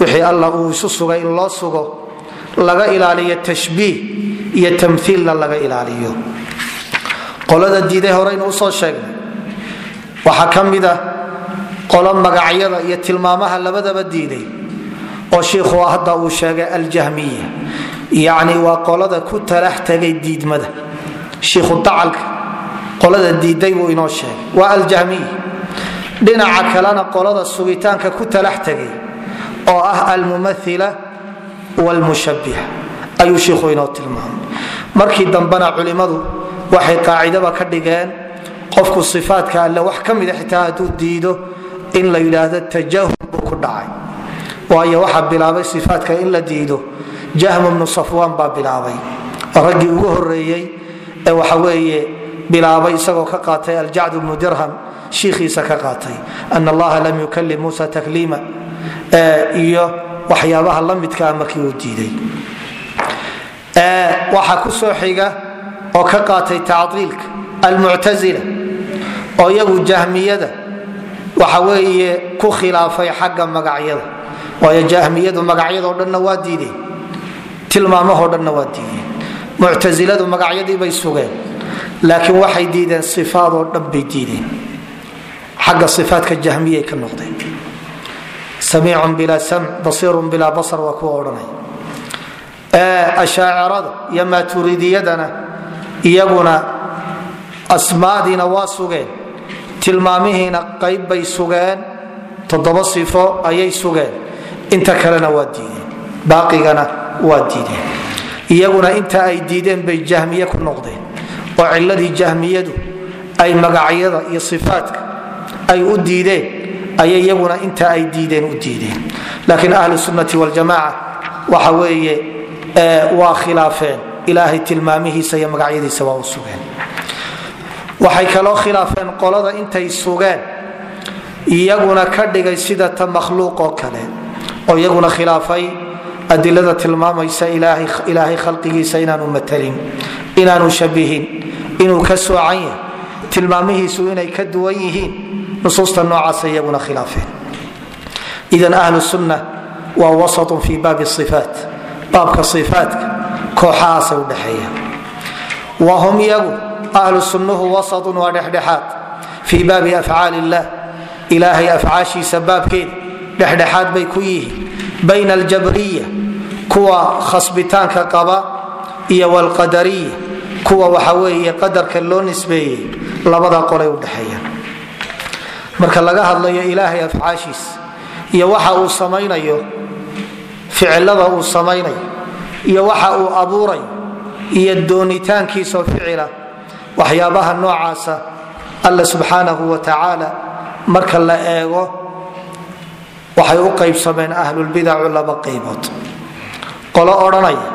Wixii allah uu isu sugay in loo sugo laga ilaaliyo tashbiih iyo tamhiilna laga ilaaliyo. Qolada diiday horeynu u soo sheegnay. Waxaa ka mid ah qolo magacyada iyo tilmaamaha labadaba diiday oo shiikhu hadda uu sheegay aljahmiya. Yacni waa qolada ku talax tagay diidmada shiikhu dacalka qolada diiday buu inoo sheegay. Waa aljahmiya dhinaca kalena qolada sugitaanka ku talax tagay oo ah almumaila wlmushabiha ayuu shiikhu inoo markii dambena culimmadu waxay qaacidaba ka dhigeen qofku ifaatka alle wax ka mida xitaa hadduu diido in la yidhaahdo tajahum ku dhacay. Waayo waxaa bilaabay ifaatka in la diido jahmu bnu safwaan baa bilaabay. Raggii ugu horeeyey ee waxaweeye bilaabay isagoo ka qaatay aljacd bnu dirham shiikhiisa ka qaatay an allaha lam yukalim muusa takliima iyo waxyaabaha la midkaa markii uu diiday. Waxaa ku soo xiga oo ka qaatay tacdiilka almuctazila oo iyagu jahmiyada waxa weeye ku khilaafay xagga magacyada waayo jahmiyadu magacyadoo dhanna waa diideen tilmaamahoo dhanna waa diideen muctasiladu magacyadii bay sugeen. Laakiin waxay diideen ifaadoo dhan bay diideen. Xagga ifaatka jahmiyay ka noqdeen. Samiicun bilaa samc basiirun bilaa basar waa kuwa odhanaya ashaacirada iyo maaturidiyadana iyaguna asmaadiina waa sugeen. Tilmaamihiina qayb bay sugeen. Toddoba sifo ayay sugeen. Inta kalena waa diideen. Baaqigana waa diideen iyaguna inta ay diideen bay jahmiye ku noqdeen. Oo ciladii jahmiyadu ay magacyada iyo sifaatka ay u diideen ayay iyaguna inta ay diideen u diideen. Laakiin ahlu sunnati waljamaca waxa weeye waa khilaafeen. Ilaahay tilmaamihiisa iyo magacyadiisa waa u sugeen. Waxay kaloo khilaafeen qolada intay sugeen iyaguna ka dhigay sida ta makhluuq oo kale oo iyaguna khilaafay adilada tilmaamaysa ilaahay khalqigiisa inaanu matalin inaanu shabihin inuu ka soocan yahay tilmaamihiisu inay ka duwan yihiin nusuusta noocaasa iyaguna khilaafeen. Idan ahlu sunna waa wasatun fi baabi ifaat baabka ifaatka kooxahaasay udhexeeya wahum iyagu ahlu sunnuhu wasatun waa dhexdhexaad fii baabi afcaal illah ilaahay afcaashiisa baabkeeda dhexdhexaad bay ku yihiin bayna aljabriya kuwa khasbitaanka qaba iyo wlqadariya kuwa waxa weeye qadarka loo nisbeeyey labada qolay udhexeeyaan marka laga hadlayo ilaahay afcaashiisa iyo waxa uu samaynayo ficilada uu samaynayo iyo waxa uu abuurayo iyo doonitaankiisao ficila waxyaabaha noocaasa alla subxaanahu wa tacaala marka la eego waxay u qaybsameen ahlulbidacu laba qaybood. Qolo odhanaya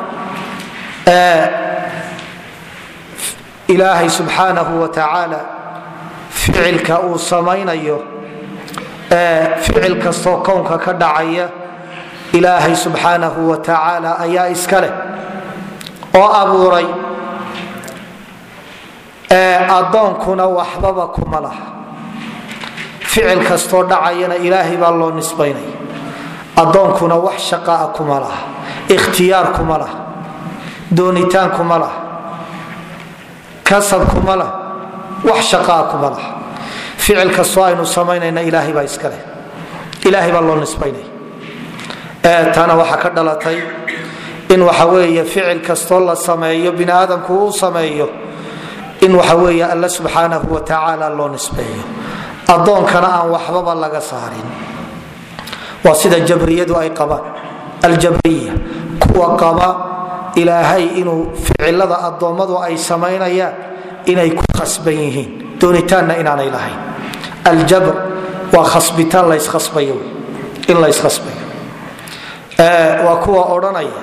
ilaahay subxaanahu wa tacaala ficilka uu samaynayo ficil kastoo kownka ka dhacaya ilaahay subxaanahu wa tacaala ayaa iska leh oo abuuray addoonkuna waxbaba kuma laha ficil kastoo dhacayana ilaahay baa loo nisbaynaya addoonkuna wax shaqaa kuma laha ikhtiyaar kuma laha doonitaan kuma laha kasab kuma laha wax shaqaa kuma laha. Ficil kastoo aynu samaynayna ilaahay baa iska leh. Ilaahay baa loo nisbaynaya tana waxaa ka dhalatay in waxa weeye ficil kastoo la sameeyo bini aadamku uu sameeyo in waxa weeye alle subxaanahu wa tacaala loo nisbeeyo addoonkana aan waxbaba laga saarin. Waa sida jabriyadu ay qabaan aljabriya kuwa qaba ilaahay inuu ficilada addoommadu ay samaynayaan inay ku khasban yihiin. Doonitaanna inaanay lahayn. Aljabr waa layskhasbayo in layskhasbayo waa kuwa odhanaya.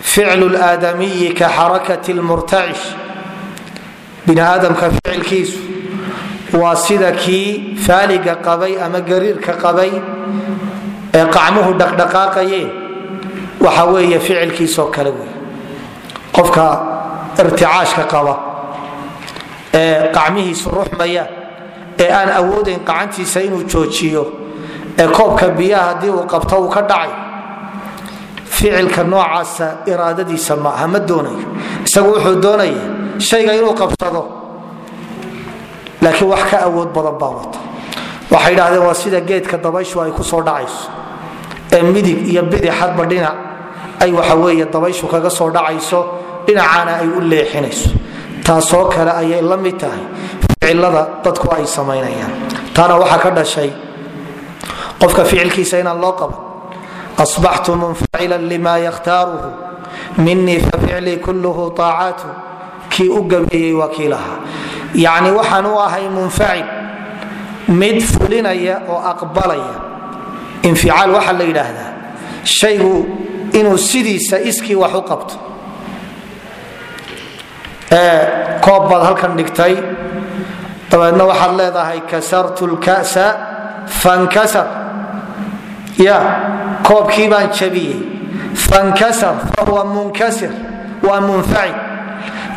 Ficlu laadamiyi ka xarakati lmurtacish bini aadamka ficilkiisu waa sida kii faaliga qabay ama gariirka qabay ee qacmuhu dhaqdhaqaaqayeen waxa weeye ficilkiisoo kale wey qofka irticaashka qaba ee qacmihiisu ruxmaya ee aan awoodayn qacantiisa inuu joojiyo ee koobka biyaha haddii uu qabto uu ka dhacay ficilka noocaasa iraadadiisa maaha ma doonayo. Isagu wuxuu doonaya shayga inuu qabsado laakiin wax ka awood badan baa wata. Waxay idhahdeen waa sida geedka dabayshu ay ku soo dhacayso ee midig iyo bidix hadba dhinac ay waxaweeye dabayshu kaga soo dhacayso dhinacaana ay u leexinayso. Taasoo kale ayay la mid tahay ficilada dadku ay samaynayaan. Taana waxaa ka dhashay qofka ficilkiisa inaan loo qaban. Asbaxtu munfacila lima yakhtaaruhu minii faficlii kulluhu aacaatu kii u gabeeyey waa kii lahaa yacni waxaan u ahay munfacil mid fulinaya oo aqbalaya. Inficaal waxaa la yidhaahdaa shaygu inuu sidiisa iskii wax u qabto. Koob baad halkan dhigtay dabeedna waxaad leedahay kasartu lkasa fankasar. Ya koobkii baan jabiyey. Fankasar fahuwa munkasir waa munfacil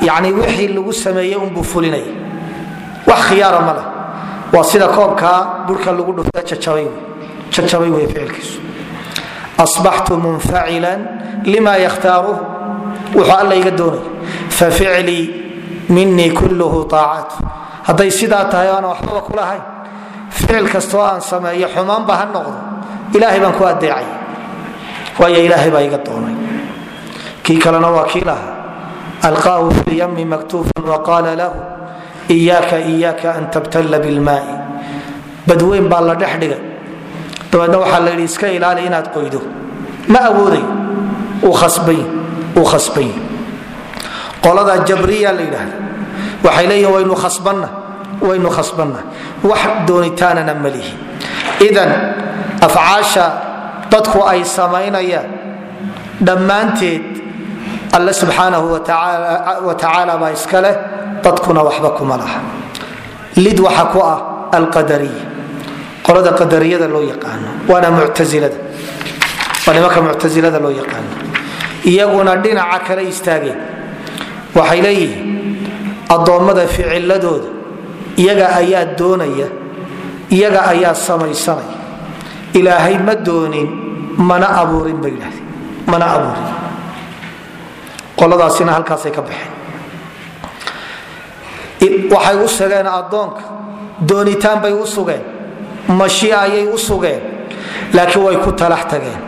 yacni wixii lagu sameeyey unbuu fulinaya wax khiyaara ma leh. Waa sida koobkaa burka lagu dhufta jacabay wey ficilkiisu asbaxtu munfacilan lima yakhtaaruhu. Wuxuu alla iga doonay faficlii minii kulluhu aacaat hadday sidaa tahay aanan waxbaba kulahayn ficil kastoo aan sameeyo xumaanba ha noqdo. Ilaahay baan ku adeecay waayo ilaahay baa iga doonay. Kii kalena waa kii lahaa. Alqaahu fi lyami maktuufan waqaala lahu iyaaka iyaaka an tabtalla bilmaai. Badweyn baa la dhex dhigay dabeedna waxaa la yidhi iska ilaali inaad qoydo. Ma awooday. Uu khasbany qolada jabriya la yidhaahda waxay leeyihiin waynu khasbanna waynu khasbanna wax doonitaanana malihi idan afcaasha dadku ay samaynayaan dhammaanteed alle subxaanahu wa tacaala baa iska leh dadkuna waxba kuma laha. Lid waxa ku ah alqadariya qolada qadariyada loo yaqaano. Waana muctailada waa nimanka muctasilada loo yaqaano. Iyaguna dhinaca kale istaageen. Waxay leeyihiin addoommada ficiladooda iyaga ayaa doonaya iyaga ayaa samaysanaya. Ilaahay ma doonin mana abuurin bay idhahdeen mana abuurin. Qoladaasina halkaasay ka baxeen waxay u sugeen addoonka. Doonitaan bay u sugeen. Mashia ayay u sugeen. Laakiin way ku talax tageen.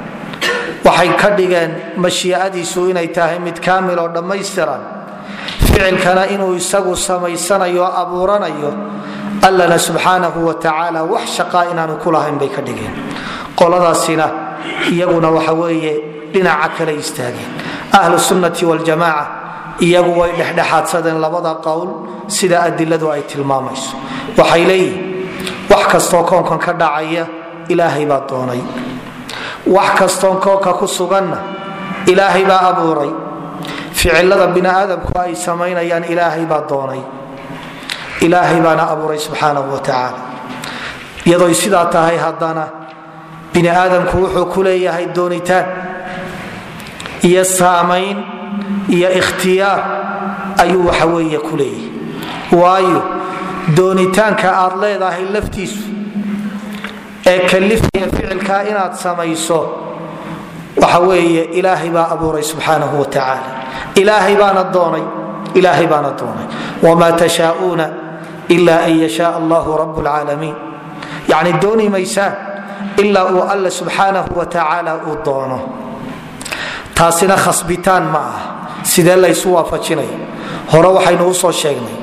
Waxay ka dhigeen mashiicadiisu inay tahay mid kaamil oo dhammaystiran. Ficilkana inuu isagu samaysanayo abuuranayo allana subxaanahu wa tacaala wax shaqaa inaanu ku lahayn bay ka dhigeen. Qoladaasina iyaguna waxa weeye dhinaca kale istaageen. Ahlu sunnati waljamaaca iyagu way dhexdhexaadsadeen labada qowl sida adiladu ay tilmaamayso. Waxay leeyihiin wax kastoo koonkan ka dhacaya ilaahay baa doonay. Wax kastoo koonka ku suganna ilaahay baa abuuray. Ficilada biniaadamku ay samaynayaan ilaahay baa doonay. Ilaahay baana abuuray subxaanahu wa tacaala. Iyadoy sidaa tahay haddana bini aadamku wuxuu ku leeyahay doonitaan iyo saamayn iyo ikhtiyaar ayuu waxaweeye ku leeyahay. Waayo doonitaanka aad leedahay laftiisu ee kalifaya ficilkaa inaad samayso waxa weeye ilaahay baa abuuray subxaanahu wa tacaala. Ilaahay baana doonay ilaahay baana doonay. Wamaa tashaauuna ila an yashaa allahu rab lcaalamiin yacni dooni maysaan ilaa uu alle subxaanahu wa tacaala uu doono. Taasina khasbitaan ma ah sidee laysu waafajinaya hore waxaynu u soo sheegnay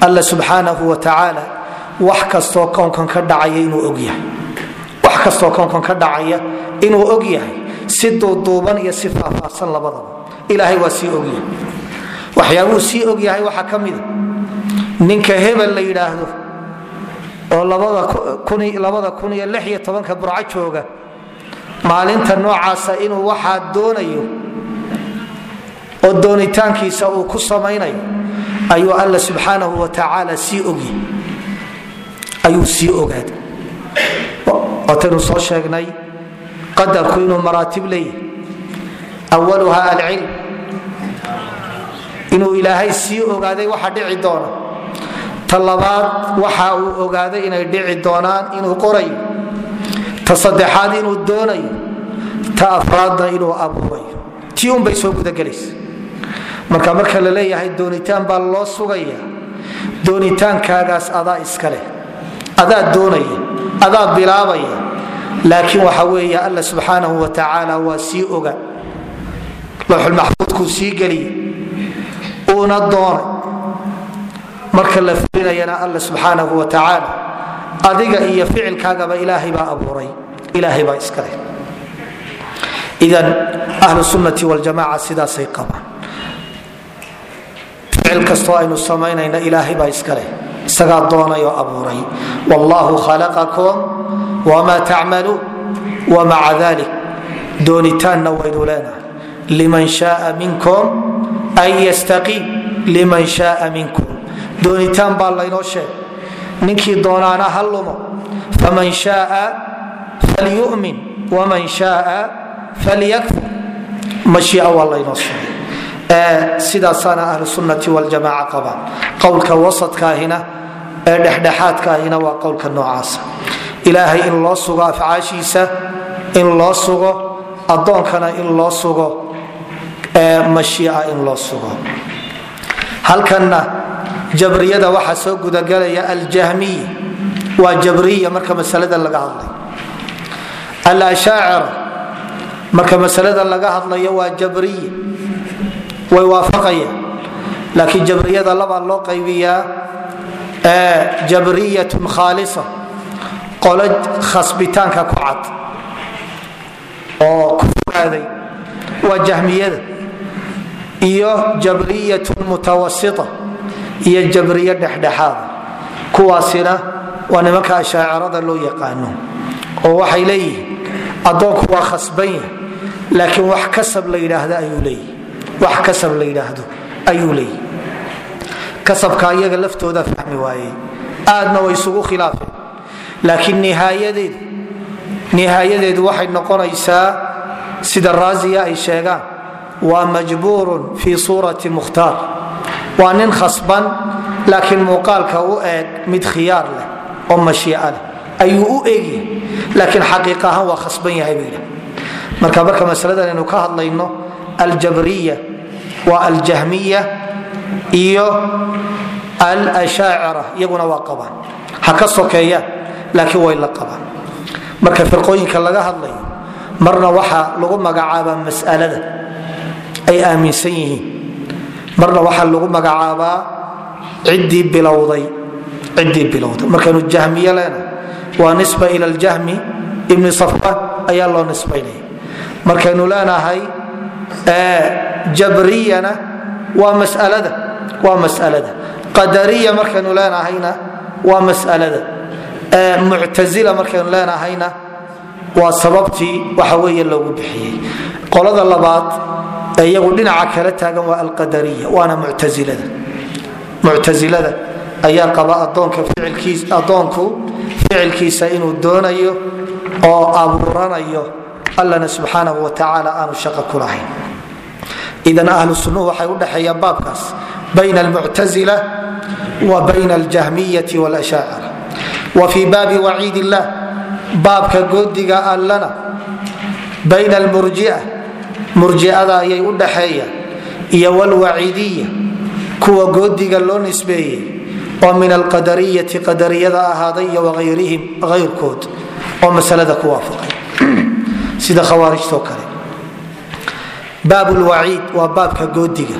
alle subxaanahu wa tacaala wax kastoo kownkan ka dhacaya inuu og yahay. Si duuduuban iyo si faahfaahsan labadaba. Ilaahay waa sii ogyahay waxyaabuu sii ogyahay waxaa ka mida ninka hebel la yidhaahdo oo labada kun iyo lix iyo tobanka burco jooga maalinta noocaasa inuu waxaa doonayo oo doonitaankiisa uu ku samaynayo ayuu alla subxaanahu wa tacaala sii ogy ayuu sii ogaaday wataynu soo sheegnay qadarku inuu maraatib leeyahay. Awaluha alcilm inuu ilaahay sii ogaaday waxa dhici doona. Ta labaad waxa uu ogaaday inay dhici doonaan inuu qorayo ta saddexaad inuu doonayo. Ta afraadna inuu abuurayo tii unbay soo gudagelaysa marka marka la leeyahay doonitaan baa loo sugaya doonitaankaagaas adaa iskaleh adaa doonaya adaa bilaabaya. Laakiin waxa weeye alla subxaanahu wa tacaala waa sii oga. Lowxulmaxfuudkuu sii geliye. Uuna doonay. Marka la fulinayana alla subxaanahu wa tacaala adiga iyo ficilkaagaba ilaahay baa abuuray. Ilaahay baa iskaleh idan ahlu sunnati waljamaca sidaasay qabaan ficil kastoo aynu samaynayna ilaahay baa iskaleh isagaa doonay oo abuuray. Wallahu khalaqakum wma tacmaluun wmaca dalik doonitaanna waynu leenahay. Liman shaaa minkum an yastaqiim liman shaaa minkum. Doonitaan baa laynoo sheegay. Ninkii doonaana ha lumo. Faman shaaa falyumin. Waman shaaa falyakfur. Mashia waa laynoo sheegay sidaasaana ahlu sunnati waljamaca qabaan qowlka wasadkaahina ee dhexdhexaadkaahina waa qowlka noocaasa ilaahay in loo sugo afcaashiisa in loo sugo adoonkana in loo sugo mashia in loo sugo. Halkanna jabriyada waxaa soo gudagalaya aljahmiy waa jabriya marka masalada laga hadlay. Alashaacira marka masalada laga hadlayo waa jabriya way waafaqayaan. Laakiin jabriyada labaa loo qaybiyaa jabriyatun khaalisa qolo khasbitaanka ku cad oo ku fogaaday waa jahmiyada iyo jabriyatun mutawasita iyo jabriyo dhexdhexaada kuwaasina waa nimanka ashaacirada loo yaqaano oo waxay leeyihiin addoonku waa khasban yahay laakiin wax kasab la yidhaahdo ayuu leeyahy wax kasab la yidhaahdo ayuu leeyahy kasabka iyaga laftooda fahmi waayey. Aadna way isugu khilaafeen. Laakiin nihaayadeedu waxay noqonaysaa sida raasiya ay sheegaan. Waa majbuurun fii suurati mukhtaar. Waa nin khasban laakiin muuqaalka u eeg mid khiyaar leh oo mashiica leh. Ayuu u egyahay laakiin xaqiiq ahaan waa khasban yahay bay marka marka masaladan aynu ka hadlayno aljabriya waa aljahmiya iyo alashaacira iyaguna waa qabaan ha ka sokeeyaan laakiin way la qabaan marka firqooyinka laga hadlayo marna waxaa lagu magacaabaa masalada ay aaminsan yihiin. Marna waxaa lagu magacaabaa ciddii bilowday markaynu jahmiye leenahay waa nisba ila ljahmi ibni safwan ayaa loo nisbaynaya. Markaynu leenahay jabriyana waa masalada waa masalada. Qadariya markaynu leenahayna waa masalada. Muctazila markaynu leenahayna waa sababtii waxa weeye loogu bixiyey. Qolada labaad iyagu dhinaca kala taagan waa alqadariya waana muctailada muctasilada ayaa qaba adoonku ficilkiisa inuu doonayo oo abuuranayo. Allana subxaanahu watacaala aanu shaqo ku lahayn idan ahlu sunnuhu waxay u dhexeeyaan baabkaas. Bayna almuctazila wa bayna aljahmiyati wاlashaacira wa fii baabi waciid illah baabka goodiga allana. Bayna almurjia murjiada ayay u dhaxeeyaan iyo wlwaciidiya kuwa goodiga loo nisbeeyey. Oo min alqadariyati qadariyada ahaaday iyo wahayrihim hayrkood oo masalada ku waafaqay. Sida baab lwaciid waa baabka goodiga.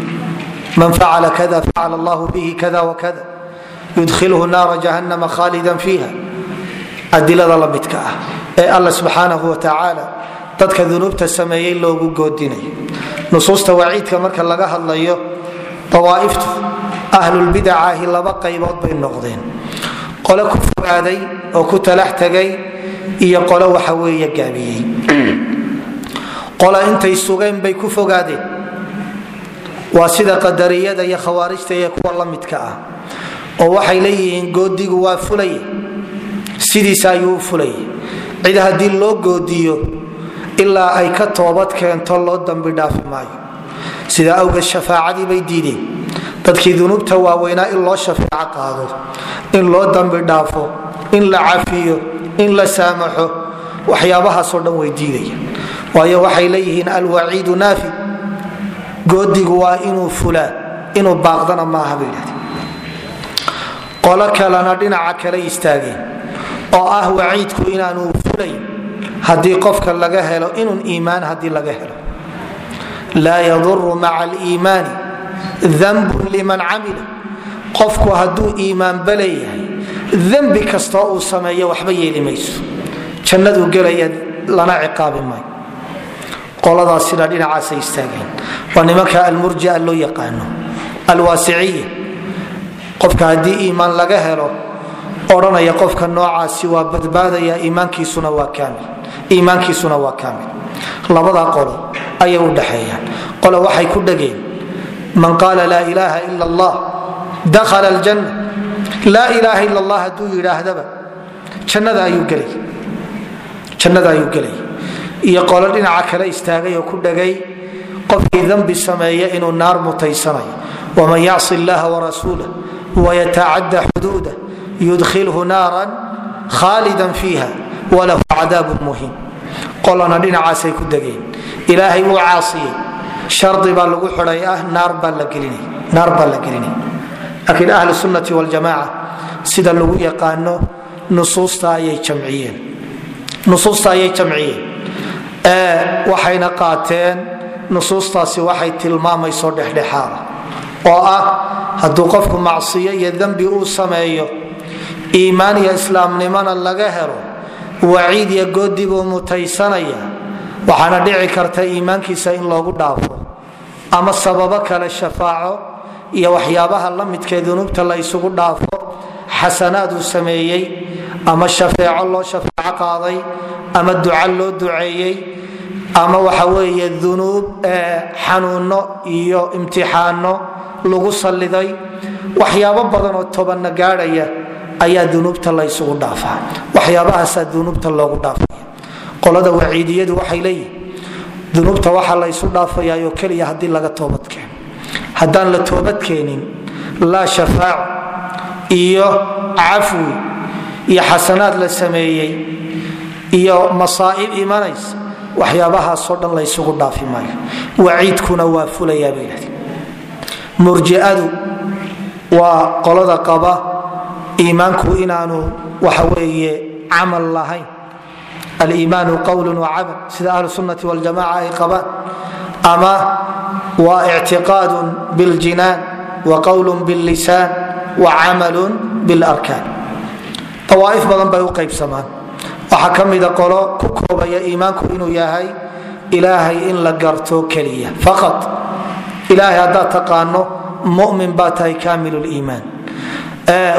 Man facala kada facala allahu bihi kada wakada yudkhilhu naara jahannama khaalidan fiiha. Adilada la midka ah ee alla subxaanahu watacaala dadka dunuubta sameeyey loogu goodinayo nusuusta waciidka marka laga hadlayo awaaiftu ahlulbidacaahi laba qaybood bay noqdeen. Qole ku fogaaday oo ku talax tegay iyo qole qola intay sugeen bay ku fogaadeen. Waa sida qadariyada iyo khawaarijta iyo kuwa la midka ah. Oo waxay leeyihiin goodigu waa fulaya sidiisa ayuu u fulaya cid haddii loo goodiyo ilaa ay ka toobad keento loo dambi dhaafi maayo. Sidaa awgeed shafaacadii bay diideen. Dadkii dunuubta waaweynaa in loo shafeeco qaado in loo dambi dhaafo in la cafiyo in la saamaxo waxyaabahaasoo dhan way diidaya waayo waxay leeyihiin alwaciidu naafi. Goodigu waa inuu fulaa inuu baaqdana maaha bay idhahdeen qolo kalena dhinaca kale istaageen oo ah waciidku inaanu fulayn haddii qofka laga helo inun iimaan haddii laga helo. Laa yaduru maca aliimaani danbun liman camila. Qofku hadduu iimaanba leeyahay dembi kastoo uu sameeyo waxba yeeli mayso. Jannaduu gelaya lana ciqaabi maayo qoladaasina dhinacaasay istaageen. Waa nimanka almurjia loo yaqaano. Alwaasiciya qofka haddii iimaan laga helo odhanaya qofka noocaasi waa badbaadaya iimaankiisuna waa kaamil. Labadaa qolo ayay u dhaxeeyaan. Qole waxay ku dhageen man qaala laa ilaaha ila allah dakhala aljanna. Laa ilaaha ila allah hadduu yidhaahdaba jannada ayuu gelay iyo qolo dhinaca kale istaagay oo ku dhagay qofkii dembi sameeya inuu naar mutaysanayo. Waman yacsi illaha warasuulah wayatacadda xuduuda yudkhilhu naaran khaalidan fiiha walahu cadaabun muhiim. Qolana dhinacaasay ku degeen. Ilaahay wuu caasiyey. Shardi baa lagu xiday ah naar baa la gelinay laakiin ahlu sunnati waljamaaca sida lagu yaqaano nusuusta ayay jamciyeen waxayna qaateen nusuustaasi waxay tilmaamayso dhexdhexaada. Oo ah hadduu qofku macsiyo iyo dembi uu sameeyo iimaan iyo islaamnimona laga helo waciid iyo goodi buu mutaysanaya waxaana dhici karta iimaankiisa in loogu dhaafo. Ama sababo kale shafaaco iyo waxyaabaha la midkee dunuubta la isugu dhaafo xasanaad uu sameeyey ama shafeeco loo shafeeco qaaday ama duca loo duceeyey ama waxa weeye dunuub xanuuno iyo imtixaano lagu salliday waxyaabo badan oo tobanna gaadhaya ayaa dunuubta la ysugu dhaafaa. Waxyaabahaasaa dunuubta loogu dhaafaya. Qolada waciidiyadu waxay leeyihiin dunuubta waxaa la ysu dhaafayaayoo keliya haddii laga toobadkeeno haddaan la toobadkeenin laa shafaaco iyo cafwi iyo xasanaad la sameeyey iyo masaa'ib imanaysa waxyaabahaasoo dhan laysugu dhaafi maayo waciidkuna waa fulayaa bay yidhahdeen murji'adu waa qolada qaba iimaanku inaanu waxa weeye camal lahayn aliimaanu qowlun wa camal sida ahlu sunnati waljamaca ay qabaan ama waa ictiqaadun biاljinaan wa qowlun biاllisaan wa camalun biاlarkaan awaaif badan bay u qaybsamaan. Waxaa ka mida qolo ku koobaya iimaanku inuu yahay ilaahay in la garto keliya. Faqat ilaahay haddaad taqaano mumin baa tahay kaamil liimaan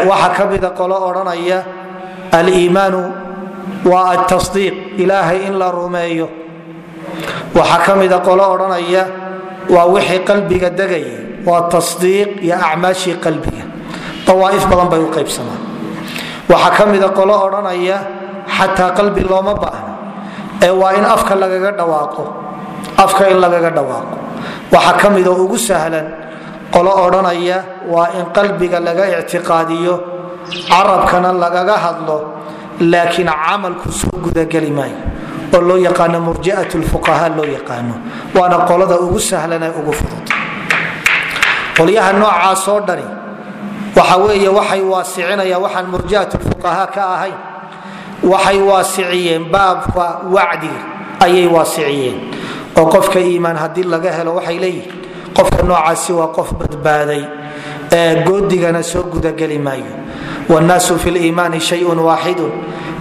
waxaa ka mida qolo odhanaya aliimaanu waa atasdiiq ilaahay in la rumeeyo. Waxaa ka mida qolo odhanaya waa wixii qalbiga degaya waa tasdiiq iyo acmaashii qalbiga. Awaaif badan bay u qaybsamaan waxaa ka mida qolo odhanaya xataa qalbi looma baahno ee waa in afka lagaga dhawaaqo. Afka in lagaga dhawaaqo. Waxaa ka midoo ugu sahlan qolo odhanaya waa in qalbiga laga ictiqaadiyo carabkana lagaga hadlo laakiin camalku soo gudageli maayo oo loo yaqaano murjiat lfuqaha loo yaqaano. Waana qolada ugu sahlan ee ugu fudud. Qolyaha noocaasoo dhani waxa weeye waxay waasicinayaan waxaan murjiat lfuqaha ka ahayn. Waxay waasiciyeen baabka wacdiga ayay waasiciyeen. Oo qofka iimaan haddii laga helo waxay leeyihiin qofka noocaasi waa qof badbaaday goodigana soo gudageli maayo. Wannaasu fi liimaani shayun waaxidun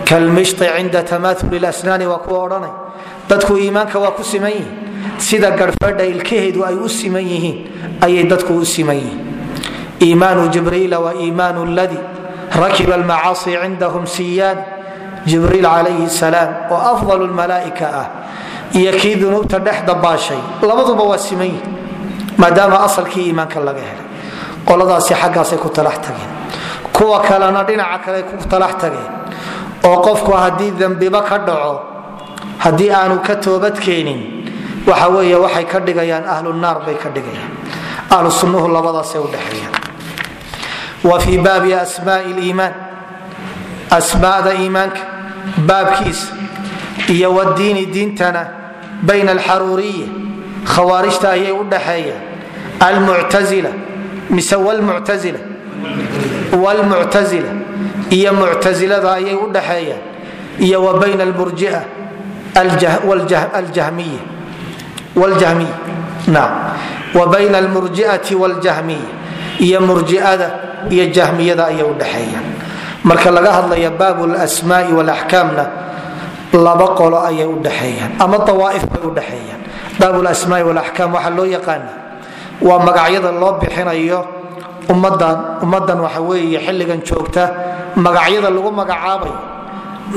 kalmishti cinda tamauli lasnaani waa kuwa odhanay. Dadku iimaanka waa ku siman yihiin. Sida garhfadha ilkaheedu ay u siman yihiin ayay dadku u siman yihiin iimaanu jibriila wa iimaanu ladii rakiba almacaasi cindahum siyaan jibriil calayhi salaam oo afdal lmalaaika ah iyo kii dunuubta dhex dabaashay labaduba waa siman yihi maadaama asalkii iimaanka laga helay qoladaasi xaggaasay ku talax tageen kuwa kalena dhinaca kale ku talax tageen oo qofku haddii dembiba ka dhaco haddii aanu ka toobadkeenin waxa weeye waxay ka wa fii baabi asmaai liimaan asmaada iimaanka baabkiisa iyo wadiini diintana bayna alxaruuriya khawaarijta ayay u dhaxeeyaan almuctazila mise wlmuctazila wlmuctazila iyo muctazilada ayay u dhaxeeyaan iyo wa bayna almurjia wljahmiya naam. Wa bayna almurjiati waljahmiya iyo murjiada iyo jahmiyada ayay u dhaxeeyaan marka laga hadlaya baabu lsmaai walaxkaamna laba qolo ayay u dhaxeeyaan ama awaaif bay u dhaxeeyaan. Baab lasmaai walaxkaam waxaa loo yaqaana waa magacyada loo bixinayo ummadan ummadan waxa weeye xilligan joogta magacyada lagu magacaabayo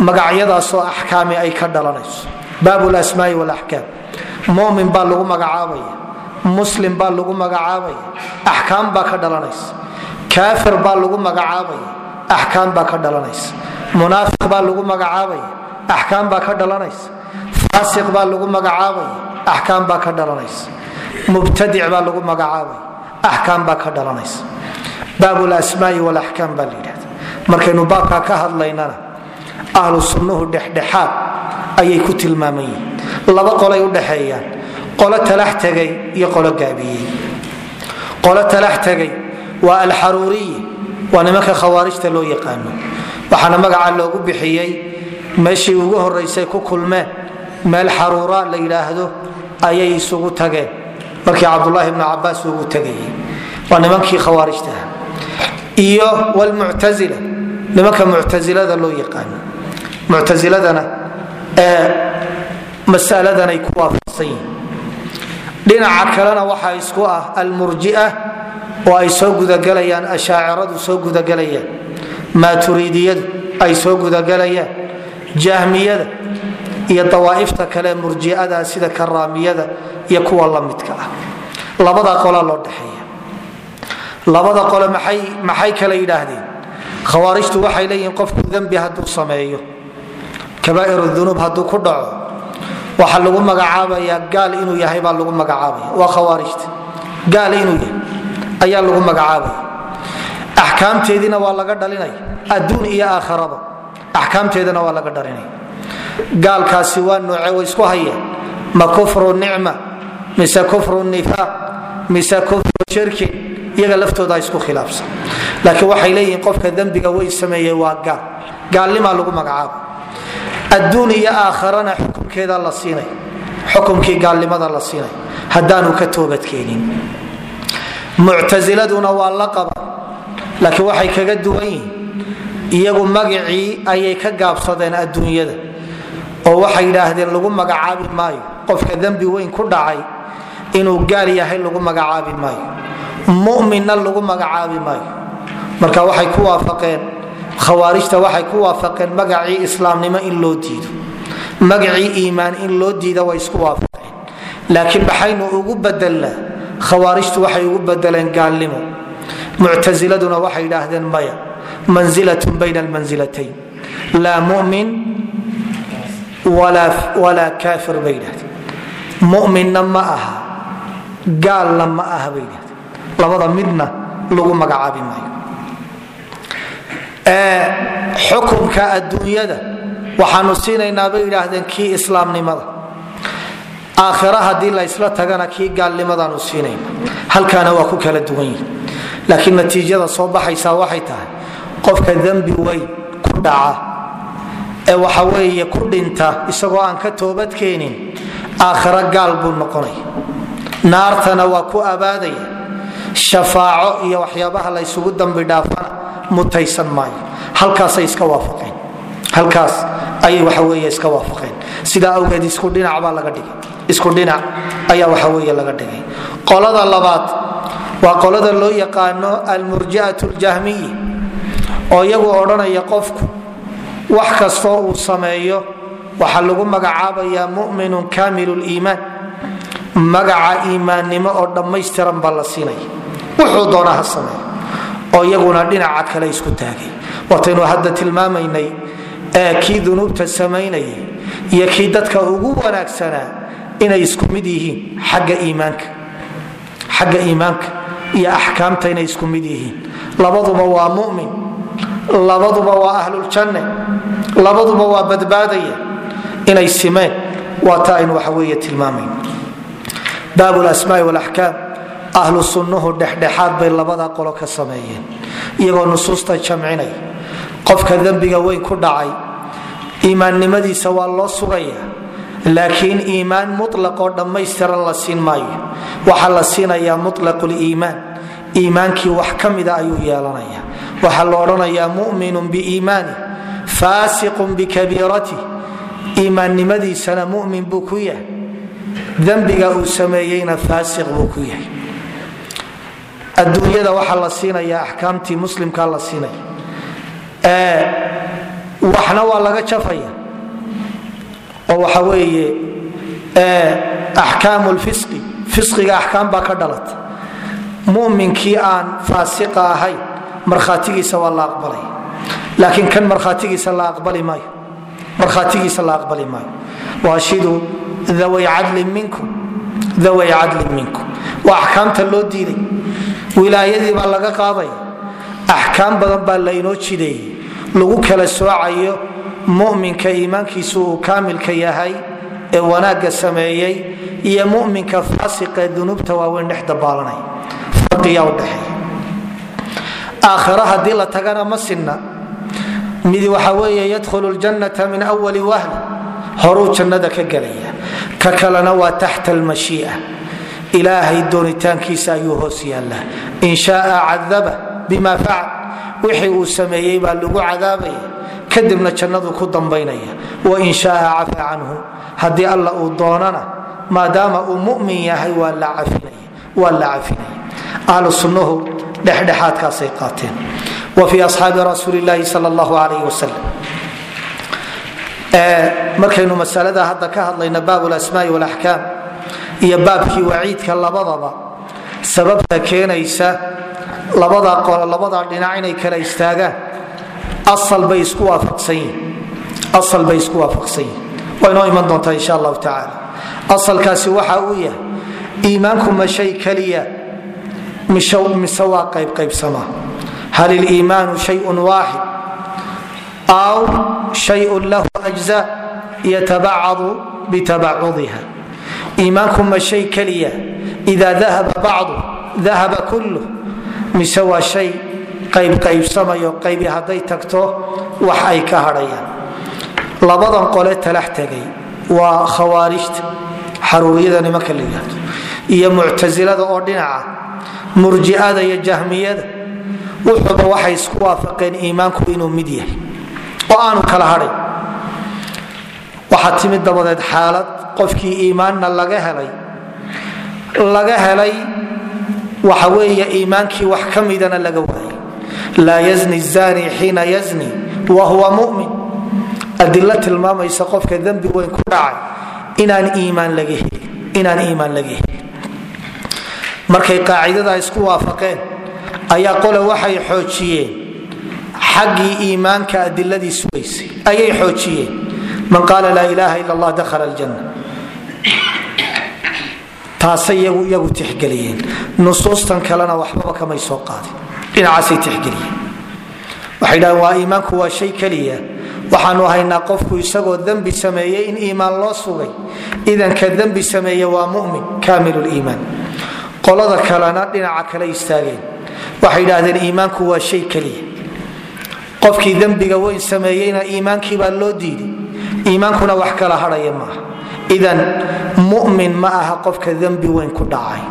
magacyadaasoo axkaami ay ka dhalanayso. Baab lasmaai walaxkaam mumin baa lagu magacaabaya muslim baa lagu magacaabaya axkaam baa ka dhalanaysa kaafir baa lagu magacaabaya axkaam baa ka dhalanaysa. Munaafiq baa lagu magacaabaya axkaam baa ka dhalanaysa. Faasiq baa lagu magacaabaya axkaam baa ka dhalanaysa. Mubtadic baa lagu magacaabaya axkaam baa ka dhalanaysa. Baab walaxkaam baa la yidhahda markaynu baabkaa ka hadlaynana ahlu dhexdhexaad ayay ku tilmaaman laba qolay u dhaxeeyaan qolo talax tegay iyo qolo gaabiyey. Qolo talax tegay waa alxaruuriyi waa nimanka khawaarijta loo yaqaano. Waxaana magaca loogu bixiyey meeshii ugu horeysay ku kulmeen meel xaruura la yidhaahdo ayay isugu tageen. Markii cabdulaahi bnu cabaas ugu tegayay waa nimankii khawaarijtaha iyo wlmuctazila nimanka muctazilada loo yaqaano. Muctaziladana ee masaladanay ku waafaqsan yihiin. Dhinaca kalena waxaa isku ah almurjia oo ay soo gudagelayaan ashaaciradu soo gudagelayaan maaturiidiyadu ay soo gudagelayaan jahmiyada iyo dawaaifta kale murjiada sida karaamiyada iyo kuwa lamidka ah. Labada qola loo dhexeeya. Labada qole maxay kala yidhaahdeen? Khawaarijtu waxay leeyihiin qofku dembi hadduu sameeyo kabaair dunuub hadduu ku dhaco waxaa lagu magacaabayaa gaal inuu yahay baa lagu magacaabaya. Waa khawaarijta. Gaal inuu yahay ayaa lagu magacaabaya axkaamteediina waa laga dhalinaya adduun iyo aakharaba axkaamteedana waa laga dhalinaya gaalkaasi waa nooce way isku hayeen. Ma kufru nicma mise kufru nifaaq mise kufru shirki iyaga laftooda isku khilaafsan. Laakiin waxay leeyihiin qofka dembiga way sameeyey waa gaal. Gaalnimaa lagu magacaaba adduun iyo aakharana xukumkeeda la siinay. Xukumkii gaalnimada la siinay. Haddaanu ka toobadkeenin muctasiladuna waa la laakiin waxay kaga duwan yihiin. Iyagu magacii ayay ka gaabsadeen adduunyada. Oo waxay yidhaahdeen lagu magacaabi maayo. Qofka dembi weyn ku dhacay inuu gaal yahay lagu magacaabi maayo. Muminna lagu magacaabi maayo. Marka waxay ku waafaqeen khawaarijta waxay ku waafaqeen magacii islaamnimo in loo diido. Magacii iimaan in loo diida way isku waafaqeen. Laakiin maxaynu ugu bedelnaa khawaarijtu waxay ugu bedeleen gaalnimo. Muctasiladuna waxay yidhaahdeen maya manzilatun bayna almansilatayn laa mumin walaa kaafir bay yidhahdeen muminna ma aha gaalna ma aha bay yidhahdeen labada midna lagu magacaabi maayo. Xukunka adduunyada waxaanu siinaynaa bay yidhaahdeen kii islaamnimada aakhira haddii la ysla tagana kii gaalnimadaanu siinayna halkaana waa ku kala duwan yihiin laakiin natiijada soo baxaysaa waxay tahay qofka dembi weyn ku dhaca ee waxa weeye ku dhinta isagoo aan ka toobadkeenin aakhiro gaal buu noqonaya naartana waa ku abaadaya. Shafaaco iyo waxyaabaha la ysugu dambi dhaafana mutaysan maayo. Halkaasay iska waafaqeen. Halkaas ayay waxa weeye iska waafaqeen sidaa awgeed isku dhinac baa laga dhigay. Isku dhinac ayaa waxa weeye laga dhigay. Qolada labaad waa qolada loo yaqaano almurji'at ljahmiyi oo iyagu odhanaya qofku wax kastoo uu sameeyo waxaa lagu magacaabayaa muminun kaamilu liimaan magaca iimaannimo oo dhammaystiran baa la siinaya. Wuxuu doona ha sameeyo oo iyaguna dhinaca kale isku taagay. Wataynu hadda tilmaamaynay ee kii dunuubta samaynayay iyo kii dadka ugu wanaagsanaa inay isku mid yihiin xagga iimaanka. Iyo axkaamta inay isku mid yihiin. Labaduba waa mumin labaduba waa ahluljanne labaduba waa badbaadaya. Inay simeen waa ta aynu waxaweeye tilmaamayn. Baab lasmaai walaxkaam ahlu sunnuhu dhexdhexaad bay labada qolo ka sameeyeen. Iyagoo nusuusta jamcinaya qofka dembiga weyn ku dhacay iimaannimadiisa waa loo sugaya. Laakiin iimaan mulaqoo dhammaystiran la siin maayo. Waxaa la siinayaa mulaqliimaan iimaankii wax ka mida ayuu yeelanaya waxaa la odhanayaa muminun biiimaani faasiqun bikabiirati. Iimaannimadiisana mumin buu ku yahay. Dembiga uu sameeyeyna faasiq buu ku yahay. Adduunyada waxaa la siinaya axkaamtii muslimkaa la siinaya waxna waa laga jafaya. oo waxa weeye axkaamu lfisqi fisqiga axkaam baa ka dhalata muminkii aan faasiqa ahayn markhaatigiisa waa la aqbalaya laakiin kan markhaatigiisa la aqbali maayo markhaatigiisa la aqbali maayo. Waashiduu daway cadlin minkum daway cadlin minkum. Waa axkaamta loo diiday. Wilaayadii baa laga qaadaya axkaam badan baa laynoo jideeyey lagu kala soocayo muminka iimaankiisu uu kaamilka yahay ee wanaagga sameeyey iyo muminka faasiqee dunuubta waaweyn dhex dabaalanaya farqiyaa udhexeeya aakhira haddii la tagana ma sinna. Midi waxa weeye yadkhulu ljannata min awali wahli horuu jannada ka gelaya ka kalena waa taxta almashii'a. Ilaahay doonitaankiisa ayuu hoos yaallaa. In shaaa cadaba bima facal wixii uu sameeyey baa lagu cadaabaya kadibna jannadu ku dambaynaya. Wain shaaa cafa canhu. Haddii alla uu doonana maadaama uu mumin yahay waa la cafinaya. Ahlu sunnuhu dhexdhexaadkaasay qaateen. Wa fii asxaabi rasuuli laahi sal allahu alayh wasalam markaynu masalada hadda ka hadlayna baab lasmaai walaxkaam iyo baabkii waciidka labadaba sababta keenaysa labada qolo labada dhinac inay kala istaagaan. Asal bay isku waafaqsan yihiin waa inoo iman doontaa insha allahu tacaala. Asalkaasi waxa uu yahay iimaanku ma shay keliya mise waa qaybqaybsama hal iliimaanu shayun waaxid aw shayun lahu ajza yatabacadu bitabacudiha. Iimaanku ma shay keliya ida dahaba bacdu dahaba kullu mise waa shay qaybqaybsamayo qaybi hadday tagto wax ay ka hadhayaan. Labadan qole talax tegay. Waa khawaarijta xaruuriyada nimanka la yidhaahdo iyo muctasilada oo dhinaca murji'ada iyo jahmiyada. Wuxuuba waxay isku waafaqeen iimaanku inuu mid yahay. Oo aanu kala hadhay. Waxaa timid dabadeed xaalad qofkii iimaanna laga helay laga helay waxa weeye iimaankii wax ka midana laga waayay. Laa yazni zani xiina yazni wa mumin. Adilo tilmaamaysa qofka dembi weyn ku dhacay inaan iimaan laga helin markay qaacidadaa isku waafaqeen ayaa qole waxay xoojiyeen. Xaggii iimaanka adiladii sugaysay ayay xoojiyeen. Man qaala laa ilaaha ila allah dakhala aljanna taasay iyagu tixgeliyeen. Nusuustan kalena waxbaba kamay soo qaadin dhinacaasay tixgeliyeen. Waxay dhahdeen waa iimaanku waa shay keliya. Waxaanu haynaa qofku isagoo dembi sameeyey in iimaan loo sugay. Idanka dembi sameeye waa mumin kaamilu liimaan qolada kalena dhinaca kale istaageen. Waxay idhaahdeen iimaanku waa shay keliya. Qofkii dembiga weyn sameeyeyna iimaankiibaa loo diiday iimaankuna wax kala hadhaya maaha idan mumin ma aha qofka dembi weyn ku dhacay.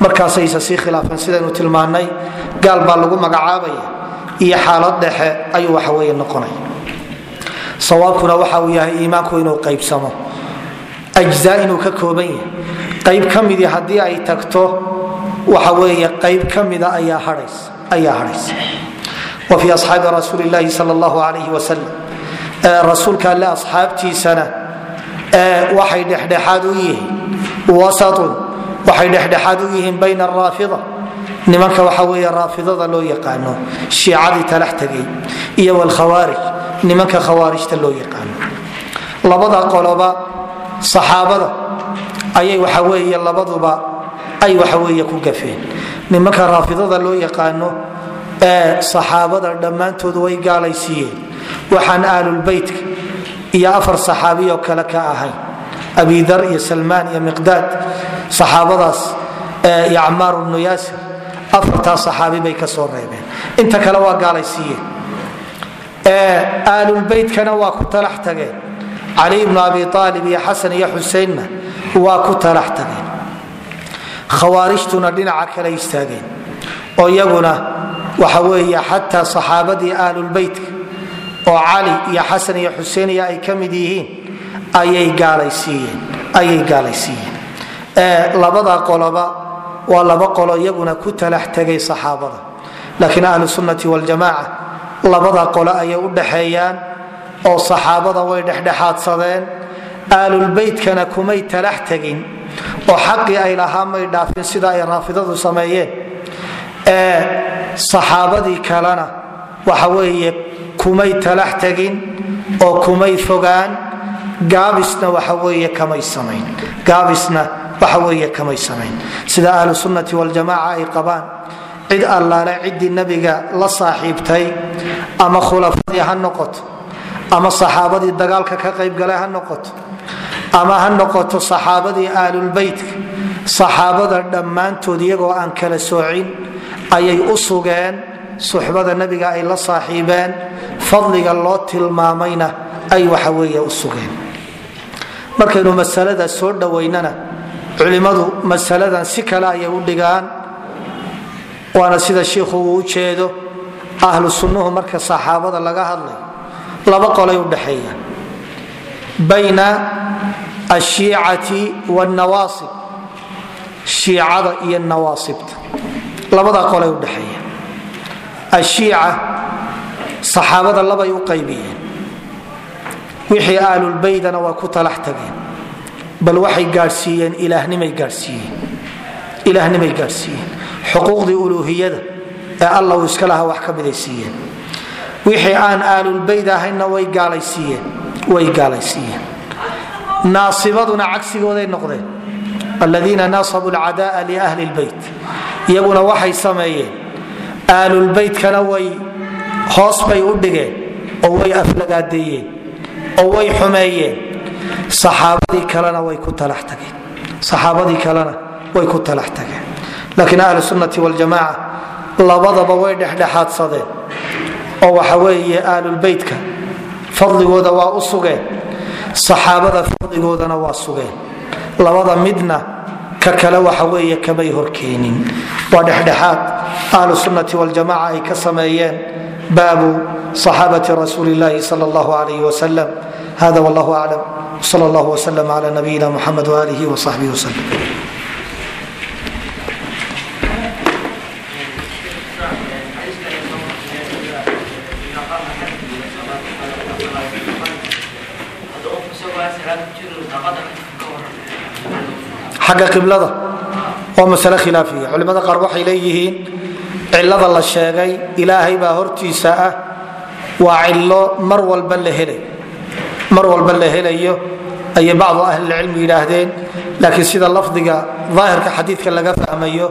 Markaasayse sii khilaafeen sidaynu tilmaanay gaal baa lagu magacaabaya iyo xaalad dhexe ayuu waxaweye noqonaya sawaabkuna waxa uu yahay iimaanku inuu qaybsamo. Ajzaa inuu ka kooban yahay. Qayb ka midii haddii ay tagto waxa weeye qayb ka mida ayaa hadhaysa wa fii asxaabi rasuuli llaahi sal allahu alayh wasalam rasuulka alle asxaabtiisana waxay dhexdhexaad u yihiin. Wasatun. Waxay dhexdhexaad u yihiin bayna araafida nimanka waxa weeye raafidada loo yaqaano shiicadii talax tegay iyo wlkhawaarij nimanka khawaarijta loo yaqaano. Labada qoloba saxaabada ayay waxa weeye labaduba ay waxa weeye ku gafeen. Nimanka raafidada loo yaqaano ee saxaabada dhammaantood way gaalaysiiyeen. Waxaan aalulbeytka iyo afar saxaabiyoo kale ka ahayn abidar iyo salmaan iyo miqdaad saxaabadaas iyo camaar bnu yaasir afartaas saxaabi bay ka soo reebeen. Inta kale waa gaalaysiiyeen aalulbeytkana waa ku talax tageen. Cali bnu abi aalib iyo xasan iyo xuseinna waa ku talax tageen. Khawaarijtuna dhinaca kale istaageen. Oo iyaguna waxa weeye xataa saxaabadii aalulbeytka oo cali iyo xasan iyo xusein iyo ay ka mid yihiin ayay gaalaysiiyeen labada qoloba waa laba qolo iyaguna ku talax tegay saxaabada. Laakiin ahlu sunnati waljamaca labada qolo ayay u dhaxeeyaan oo saxaabada way dhexdhexaadsadeen. Aalulbeytkana kumay talax tegin oo xaqii ay lahaa may dhaafin sida ay raafidadu sameeyeen. Saxaabadii kalena waxa weeye kumay talax tegin oo kumay fogaan gaabisna waxa weeye kamay samayn. Gaabisna waxa weeye kamay samayn. Sida ahlu sunnati waljamaca ay qabaan cid allaale ciddii nebiga la saaxiibtay ama khulafadii ha noqoto ama saxaabadii dagaalka ka qaybgalay ha noqoto ama ha noqoto saxaabadii aalulbeytka saxaabada dhammaantood iyagoo aan kala soocin ayay u sugeen suxbada nebiga ay la saaxiibeen fadliga loo tilmaamayna ay waxaweeye u sugeen. Markaynu masalada soo dhowaynana culimmadu masaladan si kale ayay u dhigaan waana sida shiikhu uu u jeedo ahlu sunnuhu marka saxaabada laga hadlay laba qolay u dhexeeyaan bayna ashiicati wnawaasib shiicada iyo nawaasibta. Labadaa qolay u dhexeeyaan ashiica saxaabada labay u qaybiyeen wixii aalulbeydana waa ku talax tageen bal waxay gaadhsiiyeen ilaahnimay gaadhsiiyeen xuquuqdii uluuhiyada ee alla uu iska lahaa wax ka miday wixii aan aalulbeyd ahaynna way gaalaysiiyeen naasibaduna cagsigooday noqdeen aladiina naasabuu lcadaa liahli lbeyt iyaguna waxay sameeyeen aalulbeytkana way hoos bay u dhigeen oo way aflagaadeeyeen oo way xumeeyeen. Saxaabadii kalena way ku talax tageen. Laakiin ahlu sunnati waljamaca labadaba way dhexdhexaadsadeen. Oo waxa weeye aalulbeytka fadligooda waa u sugeen. Saxaabada fadligoodana waa sugeen. Labada midna ka kale waxa weeye kamay horkeenin waa dhexdhexaad ahlu sunnati waljamaca ay ka sameeyeen baabu صaxaabati rasuuli اllahi sal اllah alayh wslam hada wallah aclam wsal اllah wslm cla nabiyina muxamed walih wصaxbih wslm xagga qiblada waa masale khilaafiya. Culimada qaar waxay leeyihiin cilada la sheegay ilaahay baa hortiisa ah waa cilo mar walba la helayo ayay bacdu ahlilcilmi yidhaahdeen. Laakiin sida lafdiga daahirka xadiidka laga fahmayo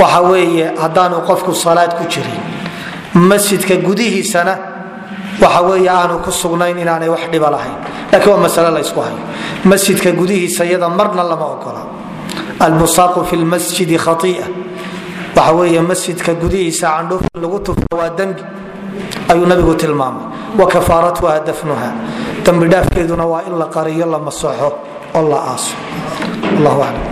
waxa weeye haddaanu qofku salaad ku jirin masjidka gudihiisana waxa weeye aanu ku sugnayn inaanay wax dhiba lahayn. Lakiin waa masale laysku hayo. Masjidka gudihiisa iyada marna lama ogola. Almusaaqu fi lmasjidi khaia waxa weeye masjidka gudihiisa candhuuf lagu tufo waa dembi ayuu nabigu tilmaamay. Wa kafaaratuha dafnuha dembi dhaafkeeduna waa in la qariyo la masaxo oo la aaso. Allahu aclam